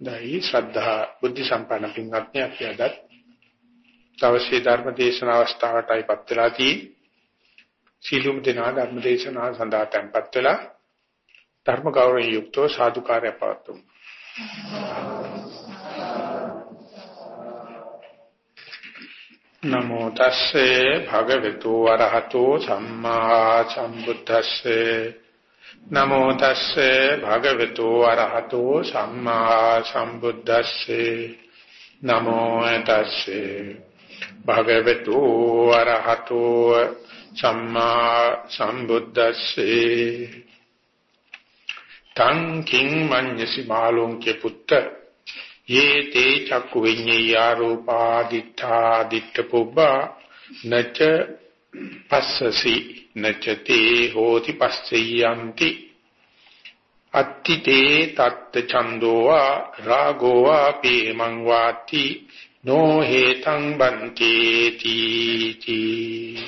දෛ ශ්‍රද්ධා බුද්ධ සම්පන්න පින්වත්නි අපි අද තවසේ ධර්ම දේශන අවස්ථාවටයි පත් වෙලා තියෙන්නේ. සීලුම් දෙනා ධර්ම දේශනාව සඳහා tempත් වෙලා ධර්ම ගෞරවයෙන් යුක්තව සාදුකාරය පවතුමු. නමෝ තස්සේ භගවතු වරහතෝ සම්මා සම්බුද්දස්සේ නමෝ තස්සේ භගවතු අරහතෝ සම්මා සම්බුද්දස්සේ. නමෝ තස්සේ භගවතු අරහතෝ සම්මා සම්බුද්දස්සේ. තං කිං මඤ්ඤසි මාලෝංකේ පුත්ත. යේ තේ චක්කු විඤ්ඤාය රූපා දිත්තා දිත්ත පුබ්බා. නච පස්සසි නචතේ හෝති පස්සෙයන්ති අත්තිතේ තත්ත චන්දෝවා රාගෝවා පේමං වාති නෝ හේතං බන්තේති තී.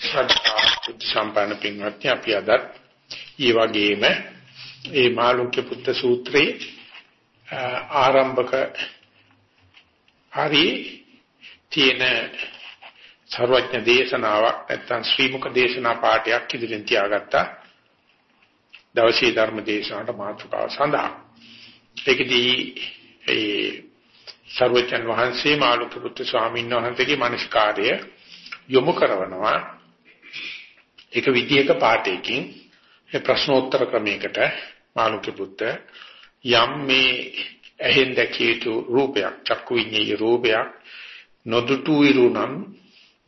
සද්ධා සම්පන්න පින්වත්නි අපි අද ඊ වගේම ඒ මාළුක්‍ය පුත්‍ර සූත්‍රයේ ආරම්භක හරි තියෙන සර්වඥ දේශනාවක් නැත්නම් ශ්‍රී මුක දේශනා පාඩයක් ඉදිරියෙන් තියාගත්තා. දවසේ ධර්ම දේශනාවට මාතෘකාව සඳහා. ඒකදී ඒ සර්වඥන් වහන්සේ මාළුක පුත්තු ස්වාමීන් වහන්සේගේ මානසිකාර්ය යොමු කරනවා. ඒක විදියක පාඩයකින්. ඒ ප්‍රශ්නෝත්තර ක්‍රමයකට මාළුක පුත්ත යම් මේ ඇහෙන් දැකිය යුතු රූපයක් චක්කු විඤ්ඤාය රූපයක් නොදුටු විරුණම්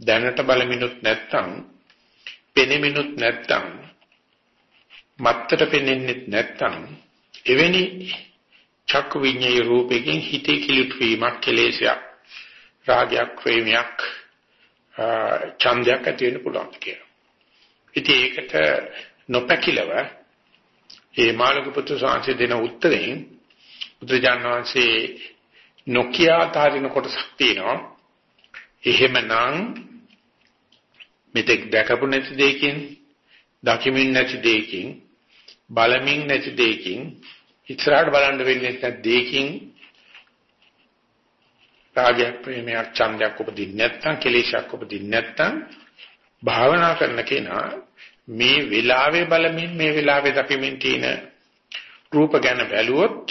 දැනට බලමිනුත් නැත්තම් පෙනෙමිනුත් නැත්තම් මත්තට පෙනෙන්නෙත් නැත්තම් එවැනි චක්කු විඤ්ඤාය රූපයෙන් හිතේ කිලුට වීමක් කෙලෙසයක් රාගයක් ප්‍රේමයක් ඡන්දයක් ඇති වෙන්න පුළුවන් කියලා. ඉතින් ඒකට නොපැකිලව ඒ මාළක පුත්‍ර සාංශය දෙන උත්තරයෙන් බුදුජානක වහන්සේ නොකිය තාරින කොටසක් තියෙනවා. එහෙමනම් මෙතෙක් දැකපු නැති දෙයකින් දකිමින් නැති දෙයකින් බලමින් නැති දෙයකින් ඉස්සරහට බලන්න වෙන්නේ නැති දෙයකින් රාගයක් ප්‍රේමයක් ඡන්දයක් උපදින්නේ නැත්නම් කෙලෙසයක් උපදින්නේ නැත්නම් භාවනා කරන කෙනා මේ වෙලාවේ බලමින් මේ වෙලාවේ දකිමින් තියෙන රූප ගැන බැලුවොත්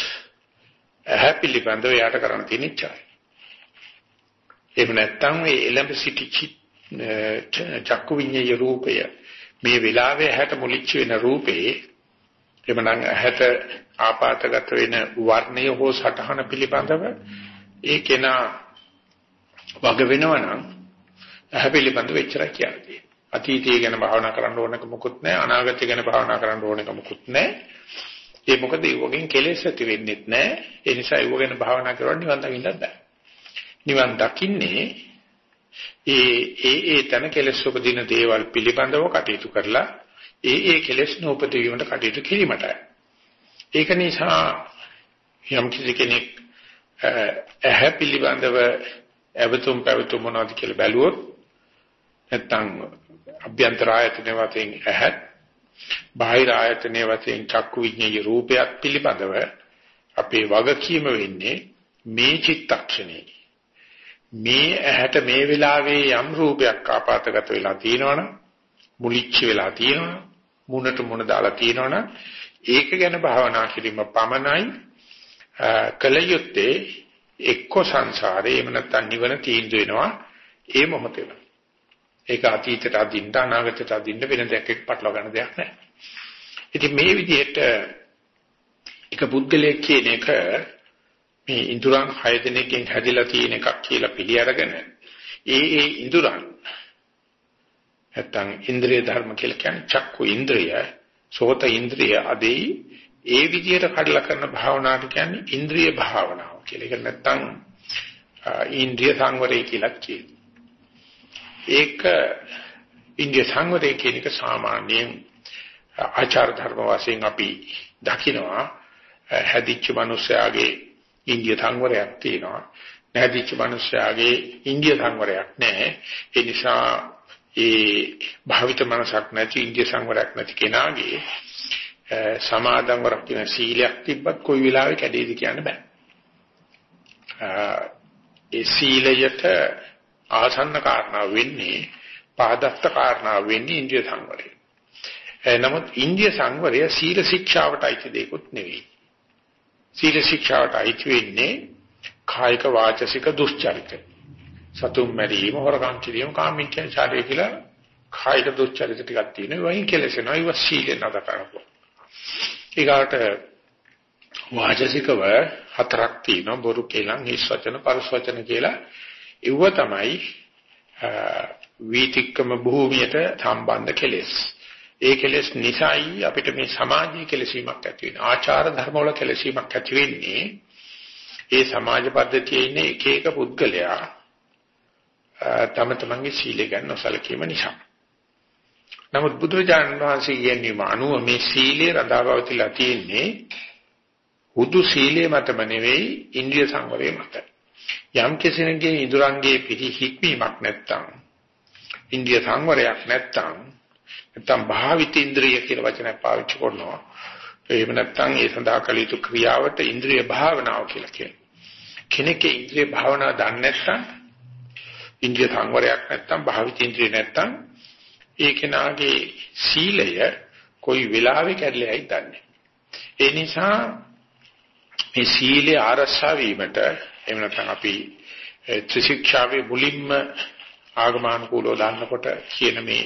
ඇහැ පිළිබඳව යාට කරන්න තියෙන ඉච්ඡායි. එහෙම නැත්නම් මේ එළඹ සිටි චක්කු විඤ්ඤාය රූපය මේ වෙලාවේ හැට මුලිච්ච වෙන රූපේ එමනම් හැට ආපాతගත වෙන වර්ණය හෝ සටහන පිළිබඳව ඒ කෙනා වග වෙනවනම් ඇහැ පිළිබඳව එච්චරයි කියන්නේ. අතීතය ගැන භාවනා කරන්න ඕනක මොකුත් නැහැ අනාගතය ගැන භාවනා කරන්න ඕනක මොකුත් නැහැ. ඒ මොකද ඒ වගේ කෙලෙස් ඇති වෙන්නේත් නැහැ. ඒ නිසා ඒ වගේ භාවනා කරවන්න නිවන් දකින්නත් බෑ. නිවන් දකින්නේ ඒ ඒ ඒ තන කෙලෙස් උපදින දේවල් පිළිබඳව කටයුතු කරලා ඒ ඒ කෙලෙස් නූපදීවීමට කටයුතු කිරීමටයි. ඒක නිසා යම් කිසි කෙනෙක් ඇහැ පිළිබඳව අවතුම් පැවතුම් මොනවද කියලා බැලුවොත් නැත්තම් අභ්‍යන්තර ආයතන වශයෙන් ඇහැ බාහිර ආයතන වශයෙන් චක්කු විඤ්ඤාය රූපයක් පිළිබඳව අපේ වගකීම වෙන්නේ මේ චිත්තක්ෂණේ මේ ඇහැට මේ වෙලාවේ යම් රූපයක් ආපాతගත වෙලා තියෙනවනම් මුලිච්ච වෙලා තියෙනවනම් මුණට මුණ දාලා තියෙනවනම් ඒක ගැන භාවනා කිරීම පමණයි කලයුත්තේ එක්ක සංසාරේ එහෙම නැත්නම් නිවන තීන්දුව වෙනවා ඒ මොහොතේම ඒක අතීතයට අදින්න අනාගතයට අදින්න වෙන දෙයක් එක්ක පටලවා ගන්න දෙයක් නැහැ ඉතින් මේ විදිහට එක පුද්ගලයෙක් කියන එක මේ ඉඳුරන් 6 දිනකින් හැදිලා තියෙන එකක් කියලා පිළි අරගෙන ඒ ඒ ඉඳුරන් නැත්තම් ඉන්ද්‍රිය ධර්ම කියලා කියන්නේ චක්කු ඉන්ද්‍රිය, සෝත ඉන්ද්‍රිය අදී ඒ විදිහට කඩලා කරන භාවනාවට කියන්නේ ඉන්ද්‍රිය භාවනාව කියලා. ඒක නැත්තම් ඉන්ද්‍රිය සංවරය කියලා කියනවා. ඒක ඉන්ද්‍රිය සංවරය කියන එක සාමාන්‍යයෙන් ආචාර ධර්ම වශයෙන් අපි දකිනවා හැදිච්ච මිනිස්යාගේ ඉන්දිය සංවරයක් තියෙනවා. නැදිච්ච මිනිස්යාගේ ඉන්දිය සංවරයක් නැහැ. ඒ නිසා ඒ භාවිත මනසක් නැති ඉන්දිය සංවරයක් නැති කෙනාගේ සමාදන්ව රකින්න සීලයක් තිබ්බත් කොයි වෙලාවෙ කැඩෙයිද කියන්න බෑ. ඒ සීලයට ආසන්න කාරණා වෙන්නේ පාදත්ත කාරණා වෙන්නේ ඉන්ද්‍රිය සංවරය. නමුත් ඉන්ද්‍රිය සංවරය සීල ශික්ෂාවට අයිති දෙයක්වත් නෙවෙයි. සීල ශික්ෂාවට අයිති වෙන්නේ කායික වාචසික දුස්චරිත. සතුම් මැරීම, හොරකම් කිරීම, කාමීච්ඡාචාරය කියලා කායික දුස්චරිත ටිකක් තියෙනවා. වයින් කෙලසෙනවා. ඒව සීලෙන් අද කරනවා. ඊගාට වාචසිකව හතරක් තියෙනවා. බොරු කේලම්, හිස් වචන, පරස් වචන කියලා. ඒව තමයි වීතික්කම භූමියට සම්බන්ධ කෙලෙස්. ඒ කෙලෙස් නිසායි අපිට මේ සමාජීය කෙලසීමක් ඇති වෙන්නේ. ආචාර ධර්ම වල කෙලසීමක් ඇති වෙන්නේ. ඒ සමාජ පද්ධතියේ ඉන්න එක එක පුද්ගලයා තම තමන්ගේ සීලය ගැන නොසලකීම නිසා. නමුත් බුදුරජාණන් වහන්සේ කියන්නේ අනුව මේ සීලය රඳාපවතිලා තියෙන්නේ හුදු සීලය මතම නෙවෙයි ඉන්ද්‍රිය සංවරය මත. යම් කෙනෙකුගේ ඉදurangගේ පිළිහික්වීමක් නැත්තම් ඉන්ද්‍රිය සංවරයක් නැත්තම් නැත්තම් භාවිත ඉන්ද්‍රිය කියලා වචනයක් පාවිච්චි කරනවා. එහෙම නැත්තම් ඒ සඳහා කළ යුතු ක්‍රියාවට ඉන්ද්‍රිය භාවනාව කියලා කියනවා. කෙනෙක්ගේ ඉන්ද්‍රිය භාවනාව දන්නේ නැත්තම් ඉන්ද්‍රිය සංවරයක් නැත්තම් භාවිත ඉන්ද්‍රිය නැත්තම් ඒ කෙනාගේ සීලය කොයි වෙලාවෙ කැඩලයි දන්නේ. ඒ නිසා මේ සීලය ආරක්ෂා වීමට එහෙම නැත්නම් අපි ත්‍රිශික්ෂාවේ මුලින්ම ආගමානුකූලව දාන්නකොට කියන මේ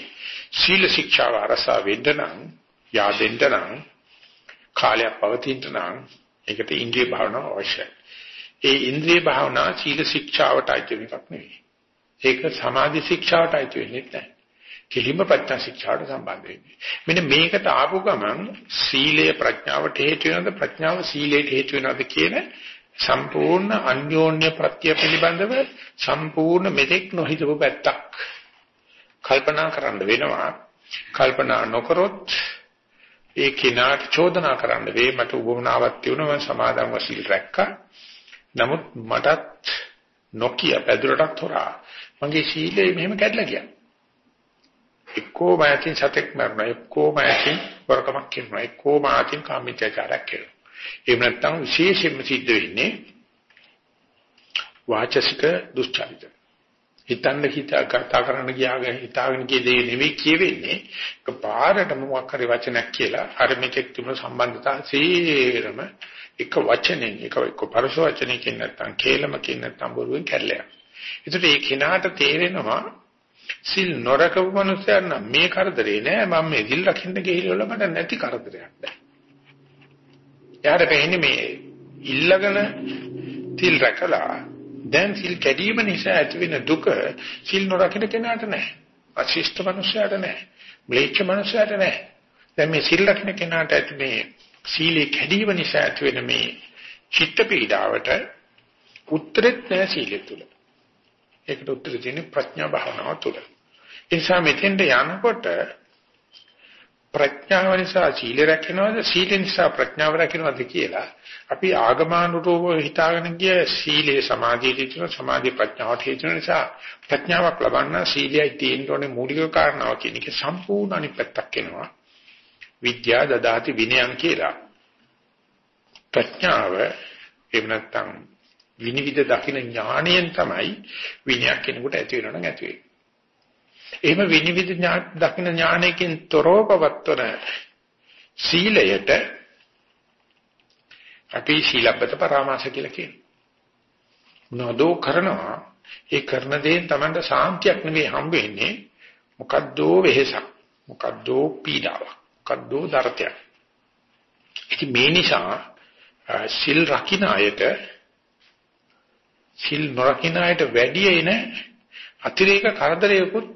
සීල ශික්ෂාව ආරක්ෂා වෙන්න නම් yaadෙන්න නම් කාලයක් පවතින්න නම් ඒකට ඉන්ද්‍රිය භාවනාව අවශ්‍යයි. ඒ ඉන්ද්‍රිය භාවනා සීල ශික්ෂාවට අයිති එකක් නෙවෙයි. ඒක සමාධි ශික්ෂාවට අයිති වෙන්නේ නැහැ. කිලිම ප්‍රඥා ශික්ෂාවට සම්බන්ධ වෙන්නේ. මෙන්න මේකට ආපු ගමන් සීලය ප්‍රඥාවට හේතු වෙනවද ප්‍රඥාව සීලයට හේතු වෙනවද කියන සම්පූර්ණ අන්‍යෝන්‍ය ප්‍රත්‍ය පිළිබඳව සම්පූර්ණ මෙතෙක් නොහිතපු පැත්තක් කල්පනා කරන්න වෙනවා. කල්පනා නොකරොත් ඒ කිනාට චෝදනා කරන්න වේ මට උවමනාවක් තියුණා මම සමාදන්ව සීල් රැක්කා. නමුත් මටත් නොකිය පැදුරටත් හොරා මගේ සීලය මෙහෙම කැඩලා ගියා. එක්කෝ මාතින් සතෙක් මරනවා එක්කෝ මාතින් වරකමක් කරනවා එක්කෝ මාතින් කාමීත්‍යචාරයක් කරනවා එහෙම නැත්නම් විශේෂයෙන්ම සිද්ධ වෙන්නේ වාචසික දුස්චරිත හිතන්න හිතා කතා කරන්න ගියාගෙන හිතාගෙන කිය දේ නෙවෙයි කියවෙන්නේ පාරටම මොකක් හරි වචනයක් කියලා අර මෙතෙක් තිබුණු සම්බන්ධතාව සීරම එක වචනෙන් එක එක පරස වචනයකින් නැත්නම් කේලමකින් නැත්නම් බොරුවෙන් කැඩලා යනවා. ඒකට ඒ කෙනාට තේරෙනවා සිල් නොරකපු මනුස්සයන් නම් මේ කරදරේ නෑ මම මේ සිල් රකින්න ගිහිල්ලා මට නැති කරදරයක් නෑ. එයාට වෙන්නේ මේ ඉල්ලගෙන සිල් රැකලා දැන් සිල් කැඩීම නිසා ඇතිවෙන දුක සිල් නොරකින්න කෙනාට නෑ. අශිෂ්ට මනුස්සයාට නෑ. ම්ලේච්ඡ මනුස්සයාට නෑ. දැන් මේ සිල් රකින්න කෙනාට ඇති මේ සීලේ කැඩීම නිසා ඇතිවෙන මේ චිත්ත පීඩාවට උත්තරෙත් නෑ සීලය තුල. ඒකට උත්තර දෙන්නේ ප්‍රඥා භාවනාව තුළ. ඒ නිසා මෙතෙන්ට යනකොට ප්‍රඥාව නිසා සීල රැකෙනවද? සීල නිසා ප්‍රඥාව රැකෙනවද කියලා අපි ආගමානුරූපව හිතාගෙන ගිය සීලේ සමාධියට තියෙන සමාධි ප්‍රඥාවට හේතු නිසා ප්‍රඥාවක් ලබන්න සීලයයි තියෙන්න ඕනේ මූලික කාරණාව කියන එක සම්පූර්ණ අනිත් පැත්තක් වෙනවා විද්‍යා දදාති විනයන් කියලා. ප්‍රඥාව එහෙම නැත්නම් විනිවිද දකින්න ඥාණයෙන් තමයි විනයක් කෙනෙකුට ඇති වෙනව නම් ඇති වෙන්නේ. එහෙම විනිවිද දකින්න ඥාණයකින් තොරව පවත්වන සීලයට අපි සීලබ්බත පරාමාස කියලා කියනවා. මොනවදෝ කරනවා ඒ කරන දේෙන් Tamanට සාන්තියක් නෙවෙයි හම්බ වෙන්නේ මොකද්දෝ වෙහසක් මොකද්දෝ පීඩාවක් මොකද්දෝ දරතයක්. ඉතින් මේ නිසා සිල් රකින්න අයට සිල් නොරකින්න අයට වැඩි එන අතිරේක කරදරයකුත්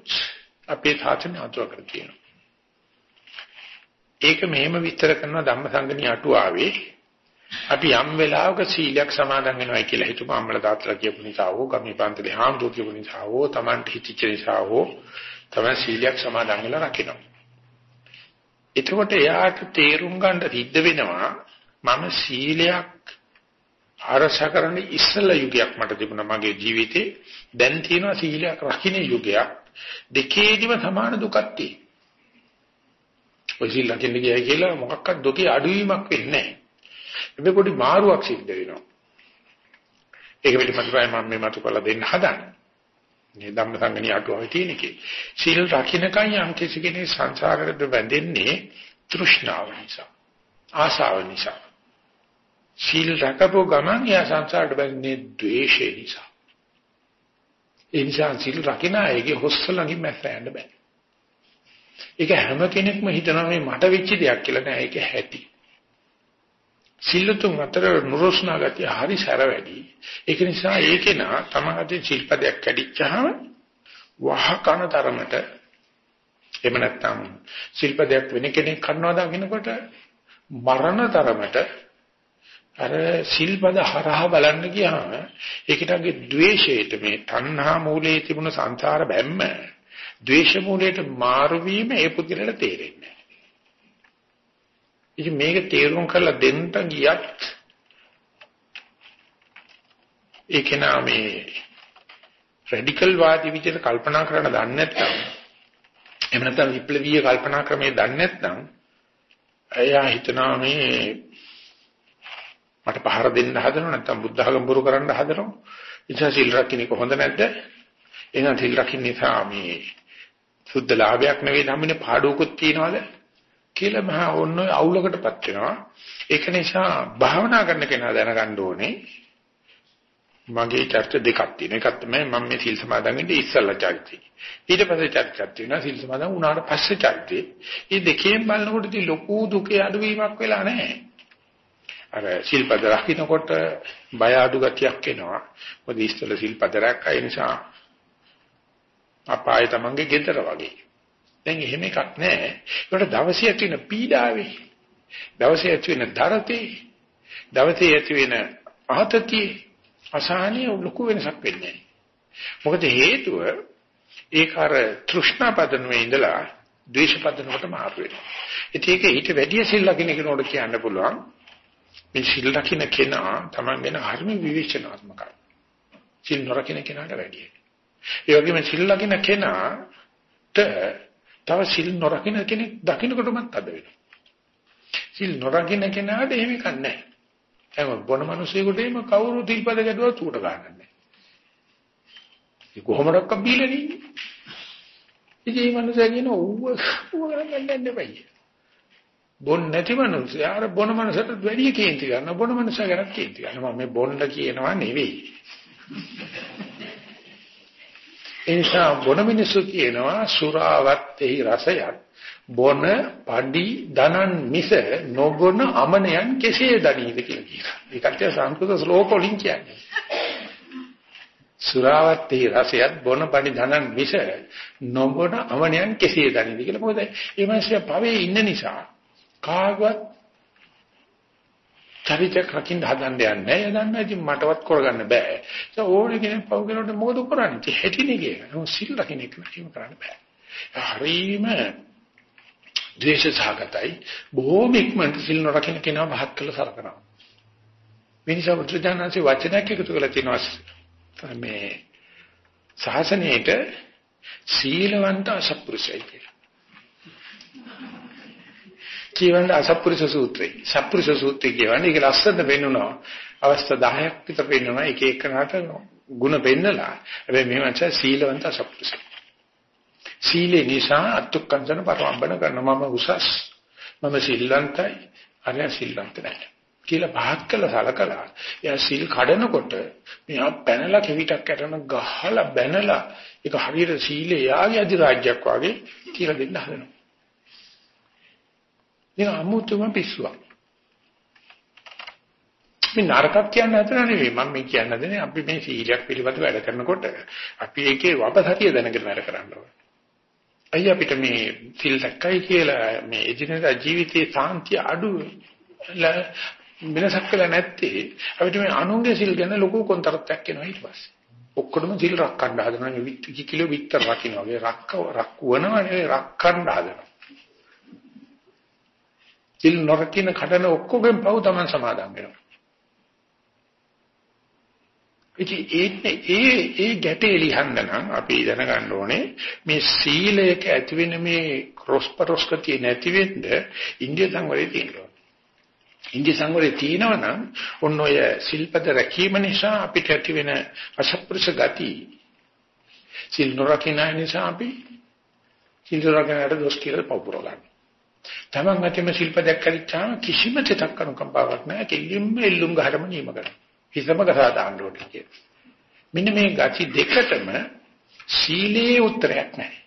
අපේ සාසනය අතුරකට තියෙනවා. ඒක මෙහෙම විස්තර කරනවා ධම්මසංගණී අටුවාවේ අපි යම් වෙලාවක සීලයක් සමාදන් වෙනවා කියලා හිතමු අම්මලා තාත්තලා කියපු නිසා හෝ ගමේ පන්තලේ හාමුදුරුවෝ කියපු නිසා හෝ Tamanට හිතිච්ච නිසා හෝ තමයි සීලයක් සමාදන් වෙලා රකිනවා. එතකොට එයාට තේරුම් ගන්න සිද්ධ වෙනවා මම සීලයක් ආරක්ෂා කරන්න ඉස්සල යුගයක් මට තිබුණා මගේ ජීවිතේ දැන් තියෙනවා සීලයක් රකින්න යුගයක් දෙකේදිම සමාන දුකක් ඔය සිල් ලකින්න ගියයි කියලා මොකක්වත් දුකේ අඩුවීමක් වෙන්නේ නැහැ. මේ පොඩි මාරුවක් සිද්ධ වෙනවා. ඒක පිළිබඳව මම මේ මතු කරලා දෙන්න හදන්නේ. මේ ධම්මසංගණී අටුවාවේ තියෙන එකේ. සීල් රකින්නකන් යම් කිසි කෙනෙක් සංසාරයට බැඳෙන්නේ තෘෂ්ණාව නිසා. ආසාව නිසා. සීල් රැකපුව ගමන් යා සංසාරයට බැඳෙන්නේ ද්වේෂය නිසා. ඒ නිසා සීල් රකින්න අයගේ හොස්සලඟින් මැස්ස යන්න බෑ. ඒක හැම කෙනෙක්ම හිතනවා මේ මට වෙච්ච දෙයක් කියලා නෑ ඒක ඇති. සිල්ලුතුන් අතර නුරුස්නා ගතිය හරි සැර වැඩි. ඒක නිසා ඒකේ නා තමන්ගේ ශිල්පදයක් කැඩිච්චහම වහ කන තරමට එහෙම නැත්නම් ශිල්පදයක් වෙන කෙනෙක් කරනවා දකින්නකොට මරණ තරමට අර ශිල්පද හරහා බලන්න ගියාම ඒකටගේ ද්වේෂයට මේ තණ්හා මූලයේ තිබුණ සංසාර බැම්ම ද්වේෂ මූලයට මාරු වීම ඒ පුදුලට තේරෙන්නේ ඉතින් මේක තේරුම් කරලා දෙන්න ගියත් ඒක නාමේ රැඩිකල් වාදී විදිහට කල්පනා කරන්න දන්නේ නැත්නම් එහෙම නැත්නම් විප්ලවීය කල්පනා ක්‍රමයේ දන්නේ නැත්නම් එයා හිතනවා මේ මට පහර දෙන්න හදනව නැත්නම් බුද්ධ ධර්ම බුරු කරන්න හදනව ඉතින් සිල් රකින්නේ කොහොඳ නැද්ද එහෙනම් සිල් රකින්න නිසා මේ සුද්ධ ලාභයක් නෙවෙයි ධම්මනේ පාඩුවකුත් තියනවාද කියලා මහා ඔන්න අවුලකටපත් වෙනවා. ඒක නිසා භාවනා කරන කෙනා දැනගන්න ඕනේ මගේ චර්ච දෙකක් තියෙනවා. එකක් තමයි මම මේ සීල් සමාදන් වෙන්නේ ඉස්සල්ලා චර්චි. ඊට පස්සේ චර්චක් තියෙනවා සීල් සමාදන් වුණාට පස්සේ චර්චි. මේ දෙකෙන් බලනකොට ඉතින් ලොකු දුකේ අඩුවීමක් වෙලා නැහැ. අර සිල්පද රකින්නකොට බය අඩු ගතියක් එනවා. මොකද ඉස්සල සිල්පද රැක්කයි නිසා අපාය තමන්ගේ ගෙදර වගේ. දැන් එහෙම එකක් නැහැ. ඒකට දවසේ ඇති වෙන පීඩාවේ දවසේ ඇති වෙන දරතේ දවසේ ඇති වෙන ආතතිය අසහනිය ලොකු වෙනසක් වෙන්නේ මොකද හේතුව ඒක අර තෘෂ්ණා පදනුවේ ඉඳලා ද්වේෂ පදනකට මාරු වෙනවා. ඒක ඊට වැඩිය සිල් ලකින කෙනෙකුට කියන්න පුළුවන් මේ සිල් ලකින කෙනා Taman වෙන හරිම විවේචනාත්මකයි. සිල් නොරකින කෙනාට වැඩිය. ඒ වගේම සිල් ලකින කෙනාට තව සිල් නොරකින්න කෙනෙක් දකින්නකොටමත් අද වෙනවා. සිල් නොරකින්න කෙනාට එහෙම එකක් නැහැ. එහෙනම් බොන මිනිස්සුෙකුට එහෙම කවුරු තිල්පද ගැදුවත් උට ගන්නෑ. ඒ කොහොමඩක්ක බීලා නෙන්නේ. ඉතින් මේ මිනිස්සයා කියන ඌව ඌව ගන්නන්න දෙපයි. බොන් නැති මිනිස්සයා අර බොන මිනිසට වැඩි කේන්ති ගන්න බොන මිනිසා ගැනත් කේන්ති ගන්න. මම මේ බොන්න කියනවා නෙවෙයි. ඒ නිසා බොන මිනිස්සු කියනවා සුරාවත් එහි රසයක් බොන පඩි දනන් මිස නොබොන අමනයන් කෙසේ දනීද කියලා කියනවා. ඒකට සංස්කෘත ශ්ලෝක වලින් කියන්නේ. සුරාවත් එහි රසයක් බොන පඩි දනන් මිස නොබොන අමනයන් කෙසේ දනීද කියලා. මොකද මේ මිනිස්සු පවේ ඉන්න නිසා කාගවත් චරිතයක් රකින්න හදන්න යන්නේ. එයා දන්නා ඉතින් මටවත් කරගන්න බෑ. ඒ ඕනේ කෙනෙක් පව් කරනකොට මොකද කරන්නේ? ඉතින් හැටිනේ කියලා. සිල් රකින්න එක නේම කරන්න බෑ. හරීම ද්වේෂ සහගතයි. බොහොම ඉක්මනට සිල් නොරකින්න කෙනා මහත් කළ සලකනවා. මිනිසා බුදුජානන්සේ වචනයක් එකතු කරලා තිනවා මේ ශාසනයේට සීලවන්ත අසත්පුරුෂයයි කියලා. කියවන්න අසත්පුරුෂ සූත්‍රය. සත්පුරුෂ සූත්‍රය කියවන්නේ ඒක ලස්සන වෙන්නුනවා. අවස්ථා 10ක් විතර වෙන්නුනවා. එක එකනට ಗುಣ පෙන්නලා. හැබැයි මේ මනස සීලවන්ත අසත්පුරුෂ. සීලේ නිසා අත්ුක්කංශන පරවම්බන කරන මම උසස්. මම සිල්වන්තයි. අරය සිල්වන්ත නැහැ. කියලා පහත් කළ සලකලා එයා සිල් කඩනකොට මෙයා පැනලා කෙවිතක් කරන ගහලා බැනලා ඒක හරියට සීලේ යාගේ අධිරාජ්‍යයක් වගේ කියලා දෙන්න හදනවා මේක අමුතුම පිස්සුවක්. මේ නරකක් කියන්න හදන නෙවෙයි මම මේ කියන්න හදන්නේ අපි මේ සීලයක් පිළිබඳව වැඩ කරනකොට අපි ඒකේ වපසතිය දැනගෙන වැඩ කරන්න ඕනේ. අයිය අපිට මේ සිල් දැක්කයි කියලා මේ එදිනෙදා ජීවිතයේ සාන්තිය අඩු වෙනසක් වෙලා නැත්තේ අපිට මේ අනුන්ගේ සිල් ගැන ලොකු කොන්තරත්යක් එනවා ඊට පස්සේ. ඔක්කොම සිල් රැකගන්න හදනවා මේ කිලෝ විතර රකින්න වගේ රක්ක රක්වනවා නෙවෙයි රැකගන්න හදනවා. සිල් නොරකින්න කඩන ඔක්කොගෙන් පව් Taman සමාදම් වෙනවා. ඉතින් ඒ ඒ ඒ ගැටේ ලියන්න නම් අපි දැනගන්න ඕනේ මේ සීලයක ඇතිවෙන මේ රොස්පරොස්කතිය නැති වෙන්න ඉන්දිය සංවරේ තියෙනවා. ඉන්දිය සංවරේ තියෙනවා නම් ඔන්න ඔය සිල්පද රැකීම නිසා අපිට ඇති වෙන අසප්පුරුෂ ගති සිල් නොරකින්න නිසා අපි සිල් නොරකින්නට දොස් කියලා පවුර ගන්න. තමන් අතීම ශිල්පයක් කරිච්චාම කිසිම තෙතක් කනුකම්පාවක් නැහැ. කෙලින්ම එල්ලුම් ගහරම නියම කරනවා. හිතම කරා දාන්න ඕනේ කියන. මෙන්න මේ ගති දෙකටම සීලේ උත්තරයක් නැහැ.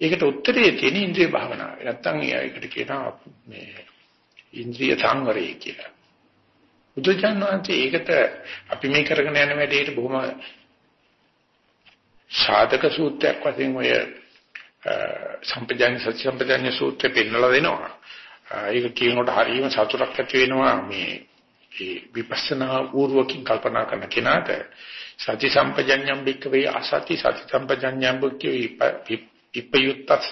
ඒකට උත්තරේ තියෙන ඉන්ද්‍රිය භාවනාව. නැත්තම් ඒකට කියනවා මේ ඉන්ද්‍රිය සංවරය කියලා. බුදුචානන්සේ ඒකට අපි මේ කරගෙන යන වැඩේට බොහොම සාධක සූත්‍රයක් වශයෙන් ඔය සම්පජාන්‍ය සත්‍ය සම්පජාන්‍ය සූත්‍රය පෙන්නලා දෙනවා. ඒක කියනකොට හරියම සතුටක් ඇති වෙනවා මේ ඒ විපස්සනා ඌර්වකින් කල්පනා කරන කෙනාට සති සම්පජඤ්ඤම් බික්කවේ අසති සති සම්පජඤ්ඤම් බික්කවේ ඉපයුත්තස්ස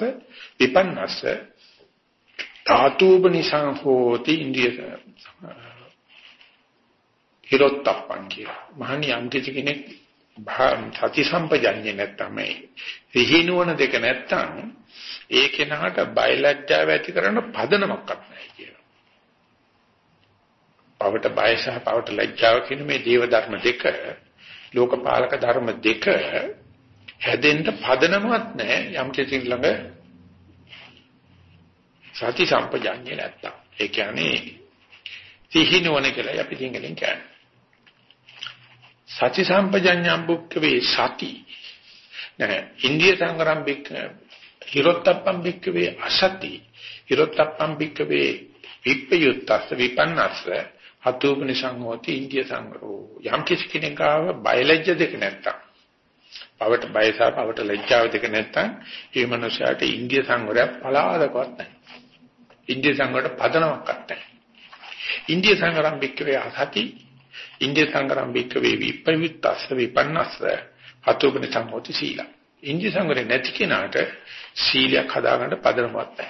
විපන්නස්ස ධාතුබනිසං හෝති ඉන්ද්‍රිය හිරොත්තප්පං කිය. මහණි යම් කෙනෙක් සති සම්පජඤ්ඤේ නැත්තම් සිහිනුවන දෙක නැත්තම් ඒ කෙනාට බයලජ්ජාව ඇති කරන පදනමක්වත් නැහැ කියනවා. පවට බය සහ පවට ලැජ්ජාව කියන මේ දේව ධර්ම දෙක ලෝකපාලක ධර්ම දෙක හැදෙන්න පදනමක් නැහැ යම් කිසි ළඟ සති සම්පජඤ්ඤේ නැත්තම්. ඒ කියන්නේ සිහිනුවන කියලා අපි සිංහලෙන් කියන්නේ. සති සම්පජඤ්ඤම් බුක්කවේ සති. නෑ ඉන්දිය සංගරම් බික්ක හිරොත්තප්පම් බික්කවේ අසති. හිරොත්තප්පම් බික්කවේ විප්පයුත්තස්ස විපන්නස්ස හතුපනි සංහෝති ඉන්දිය සංගරෝ යම් කිසි කෙනෙක් ආව බයලජ්‍ය දෙක නැත්තම් පවට බය සහ පවට ලැජ්ජාව දෙක නැත්තම් ඒ මනුස්සයාට ඉන්දිය සංවරය පලාදකවත් නැහැ. ඉන්දිය සංවරයට පදනමක්වත් නැහැ. ඉන්දිය සංගරම් බික්කවේ අසති ඉන්දිය සංගරම් බික්කවේ විපවිත්තස්ස විපන්නස්ස හතුබන සම්මෝති සීල. ඉන්දිය සංගරේ නැති කෙනාට සීලයක් හදාගන්න පදනමක් නැහැ.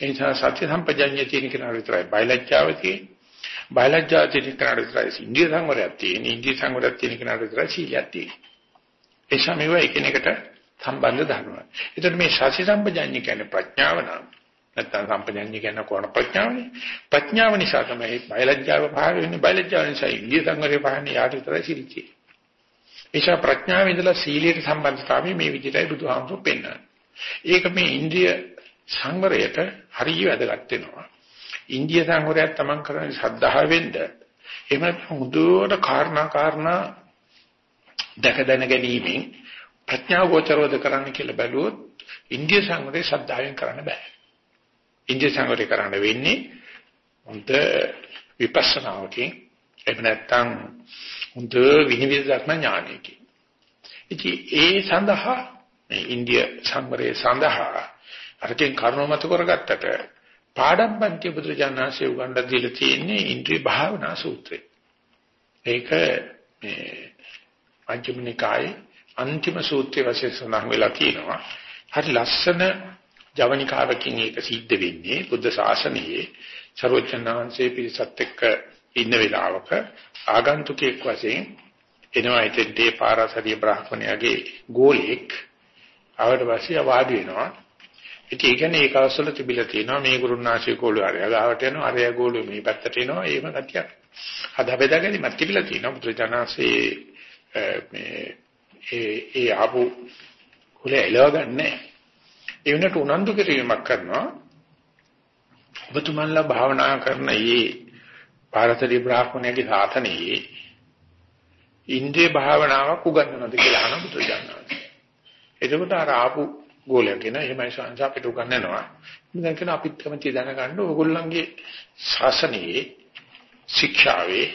ඒ නිසා සත්‍ය සම්පජඤ්ඤය තියෙන කෙනාට විතරයි බයලජ්ජාව තියෙන්නේ. බයලජ්ජාව තියෙන කෙනාට විතරයි ඉන්දිය සංගරයක් තියෙන්නේ. ඉන්දිය සංගරයක් තියෙන කෙනාට විතරයි සීලයක් තියෙන්නේ. ඒ සමේව එකිනෙකට සම්බන්ධ ධර්ම. ඒතර මේ සති සම්පජඤ්ඤය කියන්නේ ප්‍රඥාව නම් නැත්තම් සම්පජඤ්ඤය කියන කොන ප්‍රඥාවනේ. ප්‍රඥාව නිසා තමයි බයලජ්ජාව පහළ වෙන්නේ. බයලජ්ජාව නිසා ඉන්දිය සංගරේ පහන්නේ යාට විතරයි සිල්චි. ඒෂා ප්‍රඥාවේ ඉඳලා සීලයට සම්බන්ධතාවය මේ විදිහටයි බුදුහාමුදුරු පෙන්වන්නේ. ඒක මේ ඉන්ද්‍රිය සංවරයට හරිය වැදගත් වෙනවා. ඉන්දිය සංවරයක් තමන් කරන්නේ ශ්‍රද්ධාවෙන්ද එහෙම හොඳට කාරණා කාරණා දැක දැන ගැනීමෙන් ප්‍රඥාව ගෝචරවද කරන්න කියලා බැලුවොත් ඉන්දිය සංවරේ ශ්‍රද්ධාවෙන් කරන්න බෑ. ඉන්දිය සංවරය කරන්න වෙන්නේ හොඳ විපස්සනාවකින් එහෙම නැත්නම් හොඳ විනිවිද දක්න ඥානයකින්. ඉතින් ඒ සඳහා මේ ඉන්දිය සංවරය සඳහා අරකින් කරුණමතු කරගත්තට පාඩම් පන්ති බුදුජානනාංශය උගන්ලා දීලා තියෙන්නේ ඉන්ද්‍රිය භාවනා සූත්‍රය. ඒක මේ පංචම නිකායේ අන්තිම සූත්‍රය වශයෙන් සඳහන් වෙලා තියෙනවා. හරි ලස්සන ජවනිකාවකින් ඒක සිද්ධ වෙන්නේ බුද්ධ ශාසනයේ ਸਰවඥාන්සේ පිරිසත් එක්ක ඉන්න වෙලාවක ආගන්තුකෙක් වශයෙන් එනවා ඉතින් ඒ පාරසරිය බ්‍රාහ්මණයාගේ ගෝලෙක් ආවට පස්සේ වාඩි වෙනවා. ඉතින් ඒ කියන්නේ ඒක අවසල තිබිලා තියෙනවා මේ ගුරුනාශය ගෝලු ආරය ගාවට යනවා ආරය ගෝලු මේ පැත්තට එනවා එහෙම ගතියක්. හදා බෙදා ගැනීමක් තිබිලා තියෙනවා බුදුජානසී මේ ඒ ඒ ආපු කුලේ එලව ගන්නෑ ඒ වෙනට උනන්දු කිරීමක් කරනවා ඔබතුමන්ලා භාවනා කරන මේ පාරතරී බ්‍රාහ්මණයගේ සාතනෙයේ ඉන්ද්‍රිය භාවනාවක් උගන්වනවද කියලා අහන බුදුජානක. එතකොට අර ආපු ගෝලයගෙන එහෙමයි සංස අපිට උගන්වනවා. මම කියන අපිත් කැමති දැනගන්න ඕගොල්ලන්ගේ ශාසනයේ ශික්ෂාවේ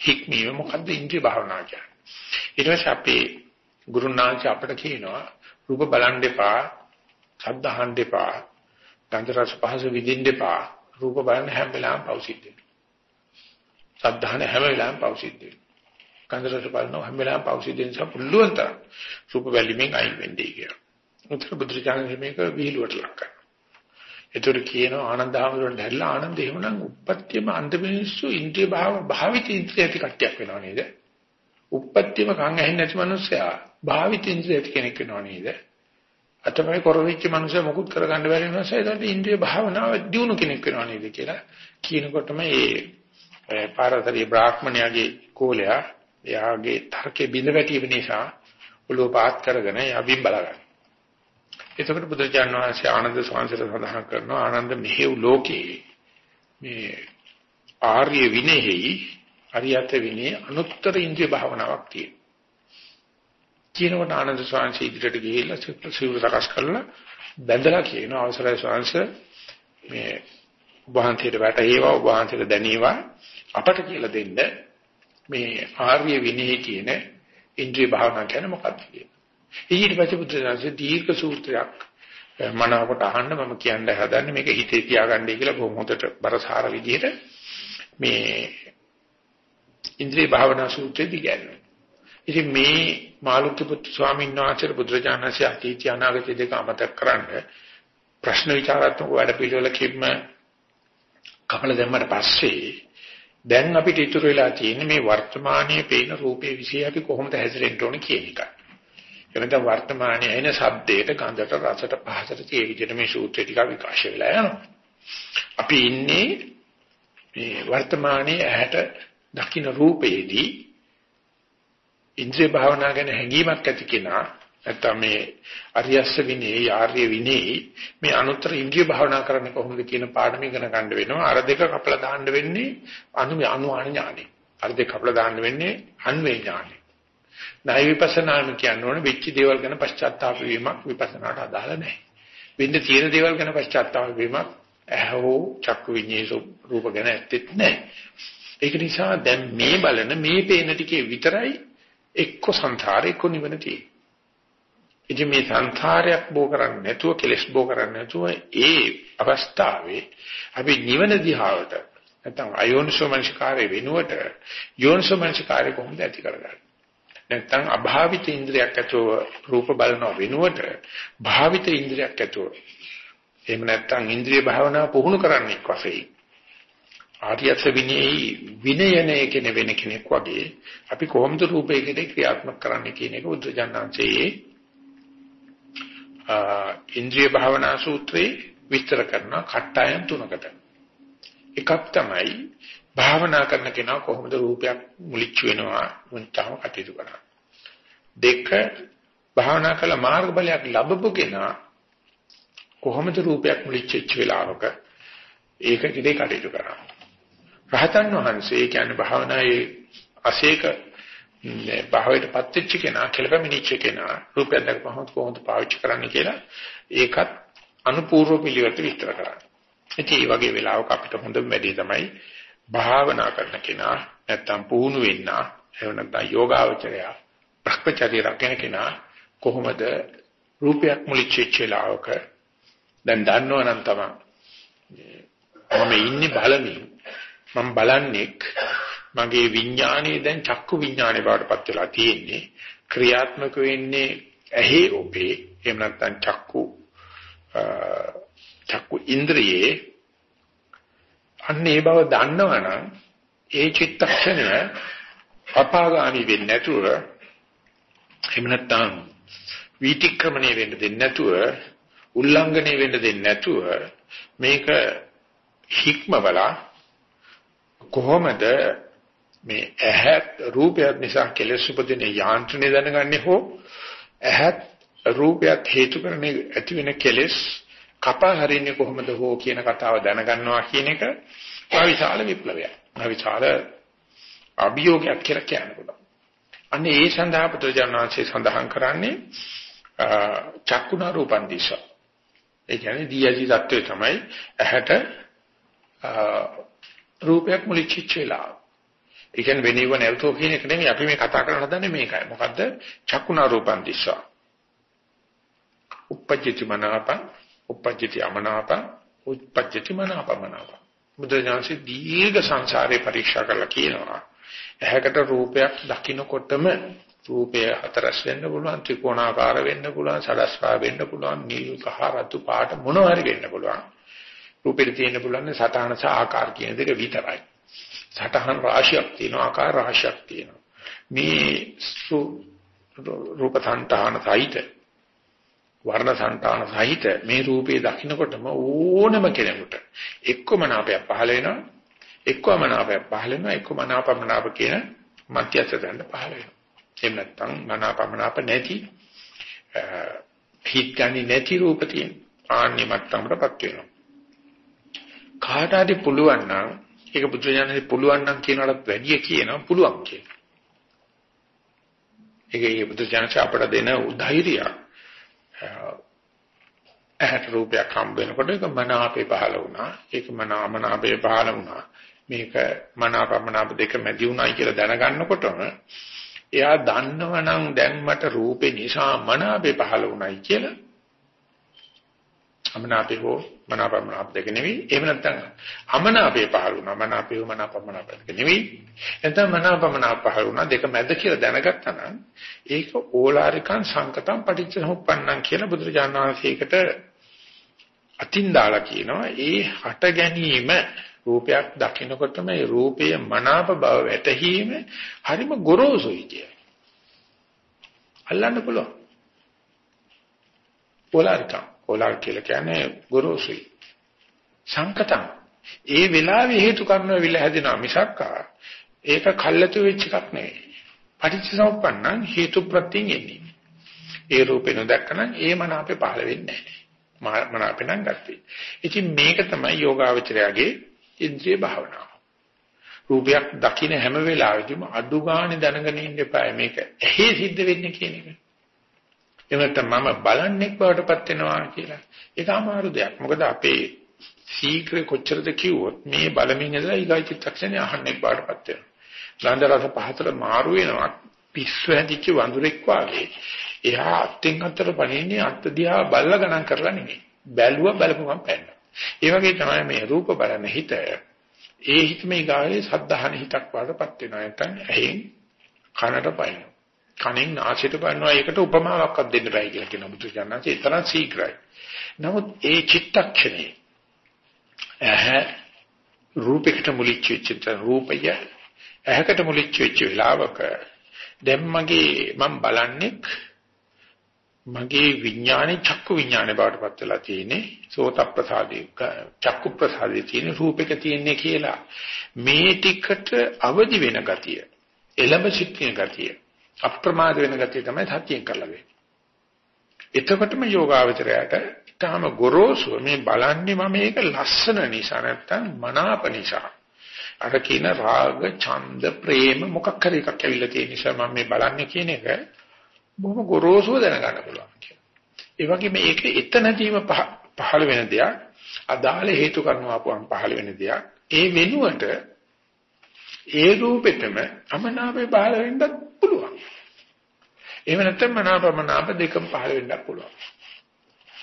හික්මීම මොකද්ද ඉන්ද්‍රිය භාවනාව කියන්නේ. ඊට පස්සේ අපේ ගුරුනාංශ අපිට කියනවා රූප බලන් දෙපා, ශබ්ද අහන්න දෙපා, ගන්ධ රස පහස විඳින්න දෙපා, රූප බලන හැම වෙලාවෙම පෞසිද්ධ වෙනවා. සද්ධාන හැම වෙලාවෙම පෞසිද්ධ වෙනවා. ගන්ධ රස බලන හැම වෙලාවෙම පෞසිද්ධ වෙන නිසා පුළුවන් තරම් රූප බැලීමෙන් අයින් වෙන්නේ කියලා. උත්තර බුදුරජාණන් මේක විහිළුවට ලක් කරනවා. ඒතර කියනවා ආනන්ද හැමෝටම දැල්ලා ආනන්ද එහෙමනම් උප්පත්තියම අන්ත මිනිස්සු ඉන්ද්‍රිය භාව භාවිත ඉන්ද්‍රිය ඇති කට්ටියක් වෙනව නේද? උප්පත්තියම කන් ඇහෙන්නේ නැති මිනිස්සයා භාවිත ඉන්ද්‍රිය ඇති කෙනෙක් වෙනව නේද? අතපය කරවිච්ච මනුස්සය මොකුත් කරගන්න බැරි වෙනස ඒකට ඉන්ද්‍රිය භාවනාව දියුණු කෙනෙක් වෙනවා නේද කියලා කියනකොටම ඒ පාරතරී බ්‍රාහ්මණයාගේ කෝලයා එයාගේ තර්කේ බිඳ වැටීම නිසා ඔළුව පාත් කරගෙන යබින් බලගන්න. එතකොට බුදුරජාණන් වහන්සේ ආනන්ද ස්වාමීන් සඳහන් කරනවා ආනන්ද මෙහෙව් ලෝකේ මේ ආර්ය විනයෙහි අරියත් විනය අනුත්තර ඉන්ද්‍රිය භාවනාවක් තියෙනවා. කියනකොට ආනන්ද ස්වාමීන් ඉදිරියට ගිහිල්ලා සිවුර සකස් කරලා බැඳලා කියන අවසරයි ස්වාමීන් මේ වහන්සේට වැටේවා වහන්සේට දැනේවා අපට කියලා දෙන්න මේ ආර්ය විනයෙහි කියන ඉන්ද්‍රිය භාවනා කියන්නේ මොකක්ද කියලා. ඊට පස්සේ බුදුසසුනේ දීර්ඝ සූත්‍රයක් මනාවකට අහන්න මම කියන්න හදන්නේ මේක හිතේ තියාගන්නයි කියලා බොහොම හොඳට බරසාර විදිහට මේ ඉන්ද්‍රිය භාවනා සූත්‍රයේදී කියන්නේ. ඉතින් මේ මාළුක්‍ය පුත්තු ස්වාමීන් වහන්සේ බුදුරජාණන්සේ අතීත අනාගත දෙක අමතක කරන්න ප්‍රශ්න විචාරාත්මක වැඩ පිළිවෙලකින්ම කපල දැම්මට පස්සේ දැන් අපිට ඉතුරු වෙලා තියෙන්නේ මේ වර්තමානයේ පේන රූපේ વિશે අපි කොහොමද හැසිරෙන්න ඕනේ කියන එක. එනකම් වර්තමානයේ එන ශබ්දයට, ගන්ධයට, රසට, පහසට ඒ විදිහට මේ සූත්‍රය ටික විකාශ වෙලා යනවා. අපි ඉන්නේ මේ වර්තමානයේ ඇහැට දකින්න රූපේදී ඉන්ද්‍රිය භාවනා ගැන හැඟීමක් ඇති කෙනා නැත්නම් මේ අරියස්ස විනේ ආර්ය විනේ මේ අනුත්තර ඉන්ද්‍රිය භාවනා කරන්නේ කොහොමද කියන පාඩම ඉගෙන ගන්න වෙනවා. අර දෙක කපලා දාන්න වෙන්නේ අනු අනුආන ඥානෙ. අර දෙක කපලා දාන්න වෙන්නේ අන්වේ ඥානෙ. ණය විපස්සනාම කියන්නේ වෙච්ච දේවල් ගැන පශ්චාත්තාප වීමක් විපස්සනාට අදාළ නැහැ. වෙන්න තියෙන දේවල් ගැන පශ්චාත්තාප වීමක් ඇහෝ චක්කු විඤ්ඤේස රූප ගැන ඇත්තෙත් නැහැ. ඒක නිසා දැන් මේ බලන මේ පේන ටිකේ විතරයි එක්ක සංසාරේ එක්ක නිවන තියෙන්නේ ඉතින් මේ සංඛාරයක් බෝ කරන්නේ නැතුව කෙලස් බෝ කරන්නේ නැතුව ඒ අවස්ථාවේ අපි නිවන දිහාවට නැත්නම් අයෝනිසෝ මනසිකාරය වෙනුවට යෝනිසෝ මනසිකාරය කොහොමද ඇති කරගන්නේ? නැත්නම් අභාවිත ඉන්ද්‍රියක් ඇතුව රූප බලන වෙනුවට භාවිත ඉන්ද්‍රියක් ඇතුව. එහෙම නැත්නම් ඉන්ද්‍රිය භාවනාව පුහුණු කරන්නේ වශයෙන්. ආර්යස විනයයි විනයනේ කියන වෙන කෙනෙක් වගේ අපි කොහොමද රූපයකට ක්‍රියාත්මක කරන්නේ කියන එක උද්දජානංශයේ ඉන්ද්‍රිය භාවනා සූත්‍රයේ විස්තර කරන කට්ටයන් තුනකට. එකක් තමයි භාවනා කරන කෙනා කොහොමද රූපයක් මුලිච්ච වෙනවා මුන්ටම කටයුතු කරන්නේ. දෙක භාවනා කළ මාර්ග බලයක් ලැබපු කෙනා කොහොමද රූපයක් මුලිච්ච වෙලාවක ඒක ඉදේ කටයුතු කරන්නේ. රහතන් වහන්සේ කියන්නේ භාවනායේ අසේක මේ භාවයටපත් වෙච්ච කෙනා කෙලපමිනිච්ච කෙනා රූපය දැකපහම කොහොමද පාවිච්චි කරන්න කියලා ඒකත් අනුපූර්ව පිළිවෙලට විස්තර කරන්න. ඉතින් මේ වගේ වෙලාවක අපිට හොඳම වැඩේ තමයි භාවනා කරන කෙනා නැත්තම් පුහුණු වෙන්න එහෙම නැත්නම් යෝගාවචරය භ්‍රමචර්ය රැකෙන කෙනා කොහොමද රූපයක් මුලිච්ච වෙලාවක දැන් දන්නවනම් තමයි මම ඉන්නේ බලමින් මම බලන්නේ මගේ විඥානයේ දැන් චක්කු විඥානේ බවටපත් වෙලා තියෙන්නේ. ක්‍රියාත්මක වෙන්නේ ඇහි ඔබේ එහෙම නැත්නම් චක්කු චක්කු ඉන්ද්‍රියේ. අන්නේ බව දන්නවනම් ඒ චිත්තක්ෂණය අපාගාමි වෙන්නේ නැතුව එහෙම නැත්නම් වීතික්‍රමණය වෙන්න දෙන්නේ නැතුව උල්ලංඝනය වෙන්න දෙන්නේ නැතුව මේක හික්මවලා කොහොමද මේ ඇහත් රූපයත් නිසා කෙලෙස් උපදින යාන්ත්‍රණය දැනගන්නේ හෝ ඇහත් රූපයත් හේතු කරගෙන ඇති වෙන කෙලෙස් කපා හරින්නේ කොහොමද හෝ කියන කතාව දැනගන්නවා කියන එක විශාල විප්ලවයක්. විශාල අභියෝගයක් කියලා කියන්න පුළුවන්. අනේ ඒ සඳහා පුත්‍රජානනාංශය සඳහන් කරන්නේ චක්කුණ රූපන් දිශා. ඒ කියන්නේ දීයසි தত্ত্বය තමයි ඇහැට රූපයක් මුලිච්ච වෙලා. ඒ කියන්නේ වෙනව නැවතෝ කියන එක නෙමෙයි අපි මේ කතා කරන්න හදන්නේ මේකයි. මොකද්ද? චක්කුණා රූපන් දිස්සා. uppajjati manapa, uppajjati amanapa, uppajjati manapa manapa. බුදුරජාණන්සේ දීර්ඝ සංසාරේ පරීක්ෂා කරලා කියනවා. ඇහැකට රූපයක් දකින්නකොටම රූපය හතරස් වෙන්න පුළුවන්, ත්‍රිකෝණාකාර වෙන්න පුළුවන්, සලස්වා වෙන්න පුළුවන්, නිල් කහ රතු පාට මොනවා හරි වෙන්න පුළුවන්. රූපෙට තියෙන්න පුළුවන් සතහන සහ ආකාර කියන දෙක විතරයි. සටහන් රාශියක් තියෙනවා ආකාර රාශියක් තියෙනවා. මේ රූප සංතාන සහිත වර්ණ సంతාන සහිත මේ රූපේ දකින්නකොටම ඕනම කෙනෙකුට එක්කම නාපයක් පහළ වෙනවා එක්කම නාපයක් පහළ වෙනවා එක්කම නාපමනාප කියන මධ්‍යස්ථ දඬ පහළ වෙනවා. එහෙම නැත්නම් මනාපමනාප නැති හිත ගන්නේ නැති රූප තියෙන ආන්නේ මට්ටමකටපත් වෙනවා. කාට හරි පුළුවන් නම් ඒක බුදුරජාණන් පුළුවන් නම් කියනකටත් වැඩිය කියනවා පුළුවන් කියලා. ඒකේ බුදුජානක අපට දෙන උධෛර්යය ඇහැට රූපයක් හම්බ වෙනකොට ඒක මන අපේ පහළ වුණා. ඒක මන අමන අපේ පහළ වුණා. මේක මන අපමනාප දෙක මැදි වුණායි කියලා දැනගන්නකොටම එයා දන්නවනම් දැන් මට රූපේ නිසා මන අපේ පහළ වුණායි කියලා අමනාපේ හෝ මනාපමනාප දෙක නෙවෙයි. එහෙම නැත්නම් අමනාපේ පහළ වුණා. මනාපේ හෝ මනාපමනාප දෙක නෙවෙයි. නැත්නම් මනාපමනාප පහළ වුණා. දෙක මැද කියලා දැනගත්තා නම් ඒක ඕලාරිකං සංකතං පටිච්චසමුප්පන්නං කියලා බුදුරජාණන් වහන්සේකට අතින් දාලා කියනවා. ඒ හට ගැනීම රූපයක් දකිනකොටම ඒ රූපයේ මනාප බව වැටහීම හරිම ගොරෝසුයි කිය. අල්ලන්න පුළුවන්. ඕලාරිකං ඕලාර කියලා කියන්නේ ගොරෝසුයි. සංකතං. ඒ වෙලාවේ හේතු කරන විල හැදෙනවා මිසක් ඒක කල්ැතු වෙච්ච එකක් නෙවෙයි. පටිච්චසමුප්පන්නං හේතු ප්‍රත්‍යයෙන් එන්නේ. ඒ රූපේ නොදැක්කනම් ඒ මන අපේ පහළ වෙන්නේ නැහැ. මන අපේ නම් ගත්තේ. ඉතින් මේක තමයි යෝගාවචරයාගේ ඉන්ද්‍රිය භාවනාව. රූපයක් දකින්න හැම වෙලාවෙදිම අඩු ගානේ දැනගෙන ඉන්න එපා මේක ඇහි සිද්ධ වෙන්නේ කියන එක. එහෙම නැත්නම් මම බලන්නේ බවටපත් වෙනවා කියලා. ඒක අමාරු දෙයක්. මොකද අපේ සීක්‍රේ කොච්චරද කිව්වොත් මේ බලමින් ඉඳලා ඊගයි චිත්තක්ෂණේ අහන්නේ බවටපත් වෙනවා. ගන්ධ රස පහතර මාරු වෙනවා. පිස්සු හැදිච්ච වඳුරෙක් වාගේ. එහා අත්ෙන් අතට පණින්නේ අත් දිහා බල්ලා ගණන් කරලා නෙමෙයි. බැලුවා බලපුවම පැන්න. ඒ වගේ තමයි මේ රූප බලන හිත. ඒ හිත මේ ගාවේ සද්ධාහන හිතක් වඩපත් වෙනවා. නැත්නම් ඇහෙන් කනට පයින්. කනෙන් නාසයට බලනවා ඒකට උපමාවක්වත් දෙන්න බෑ කියලා කියන බුදුචානන්සේ ඒ තරම් ශීඝ්‍රයි. නමුත් ඒ චිත්තක්ෂණේ ඇහැ රූපයකට මුලිච්ච වෙච්ච රූපය ඇහැකට මුලිච්ච වෙච්ච වෙලාවක දැන් මගේ මම බලන්නේ මගේ විඥානේ චක්කු විඥානේ බවටපත් වෙලා තියෙන්නේ සෝත ප්‍රසාදේ චක්කු ප්‍රසාදේ තියෙන රූපයක තියෙන්නේ කියලා. මේ ටිකට අවදි වෙන ගතිය එළඹ සිටින ගතිය අප්‍රමාද වෙන ගතිය තමයි සත්‍යයෙන් කරලා වෙන්නේ. එතකොටම යෝගාවචරයට ඊටාම ගොරෝසු මේ බලන්නේ මම මේක ලස්සන නිසා නැත්තම් මනාප නිසා. අර කියන රාග, ඡන්ද, ප්‍රේම මොකක් හරි එකක් ඇවිල්ලා තියෙන නිසා මම මේ බලන්නේ කියන එක බොහොම ගොරෝසුව දැනගන්න පුළුවන් කියලා. ඒ වගේ මේක එතනදීම පහළ වෙන දෙයක්, අදාළ හේතු කරනවාපුවම් පහළ වෙන දෙයක්. ඒ වෙනුවට ඒ රූපෙටම අමනාපේ පහළ වෙන්නත් පුළුවන්. එහෙම නැත්නම් මනාපමනාප දෙකම පහළ වෙන්නත් පුළුවන්.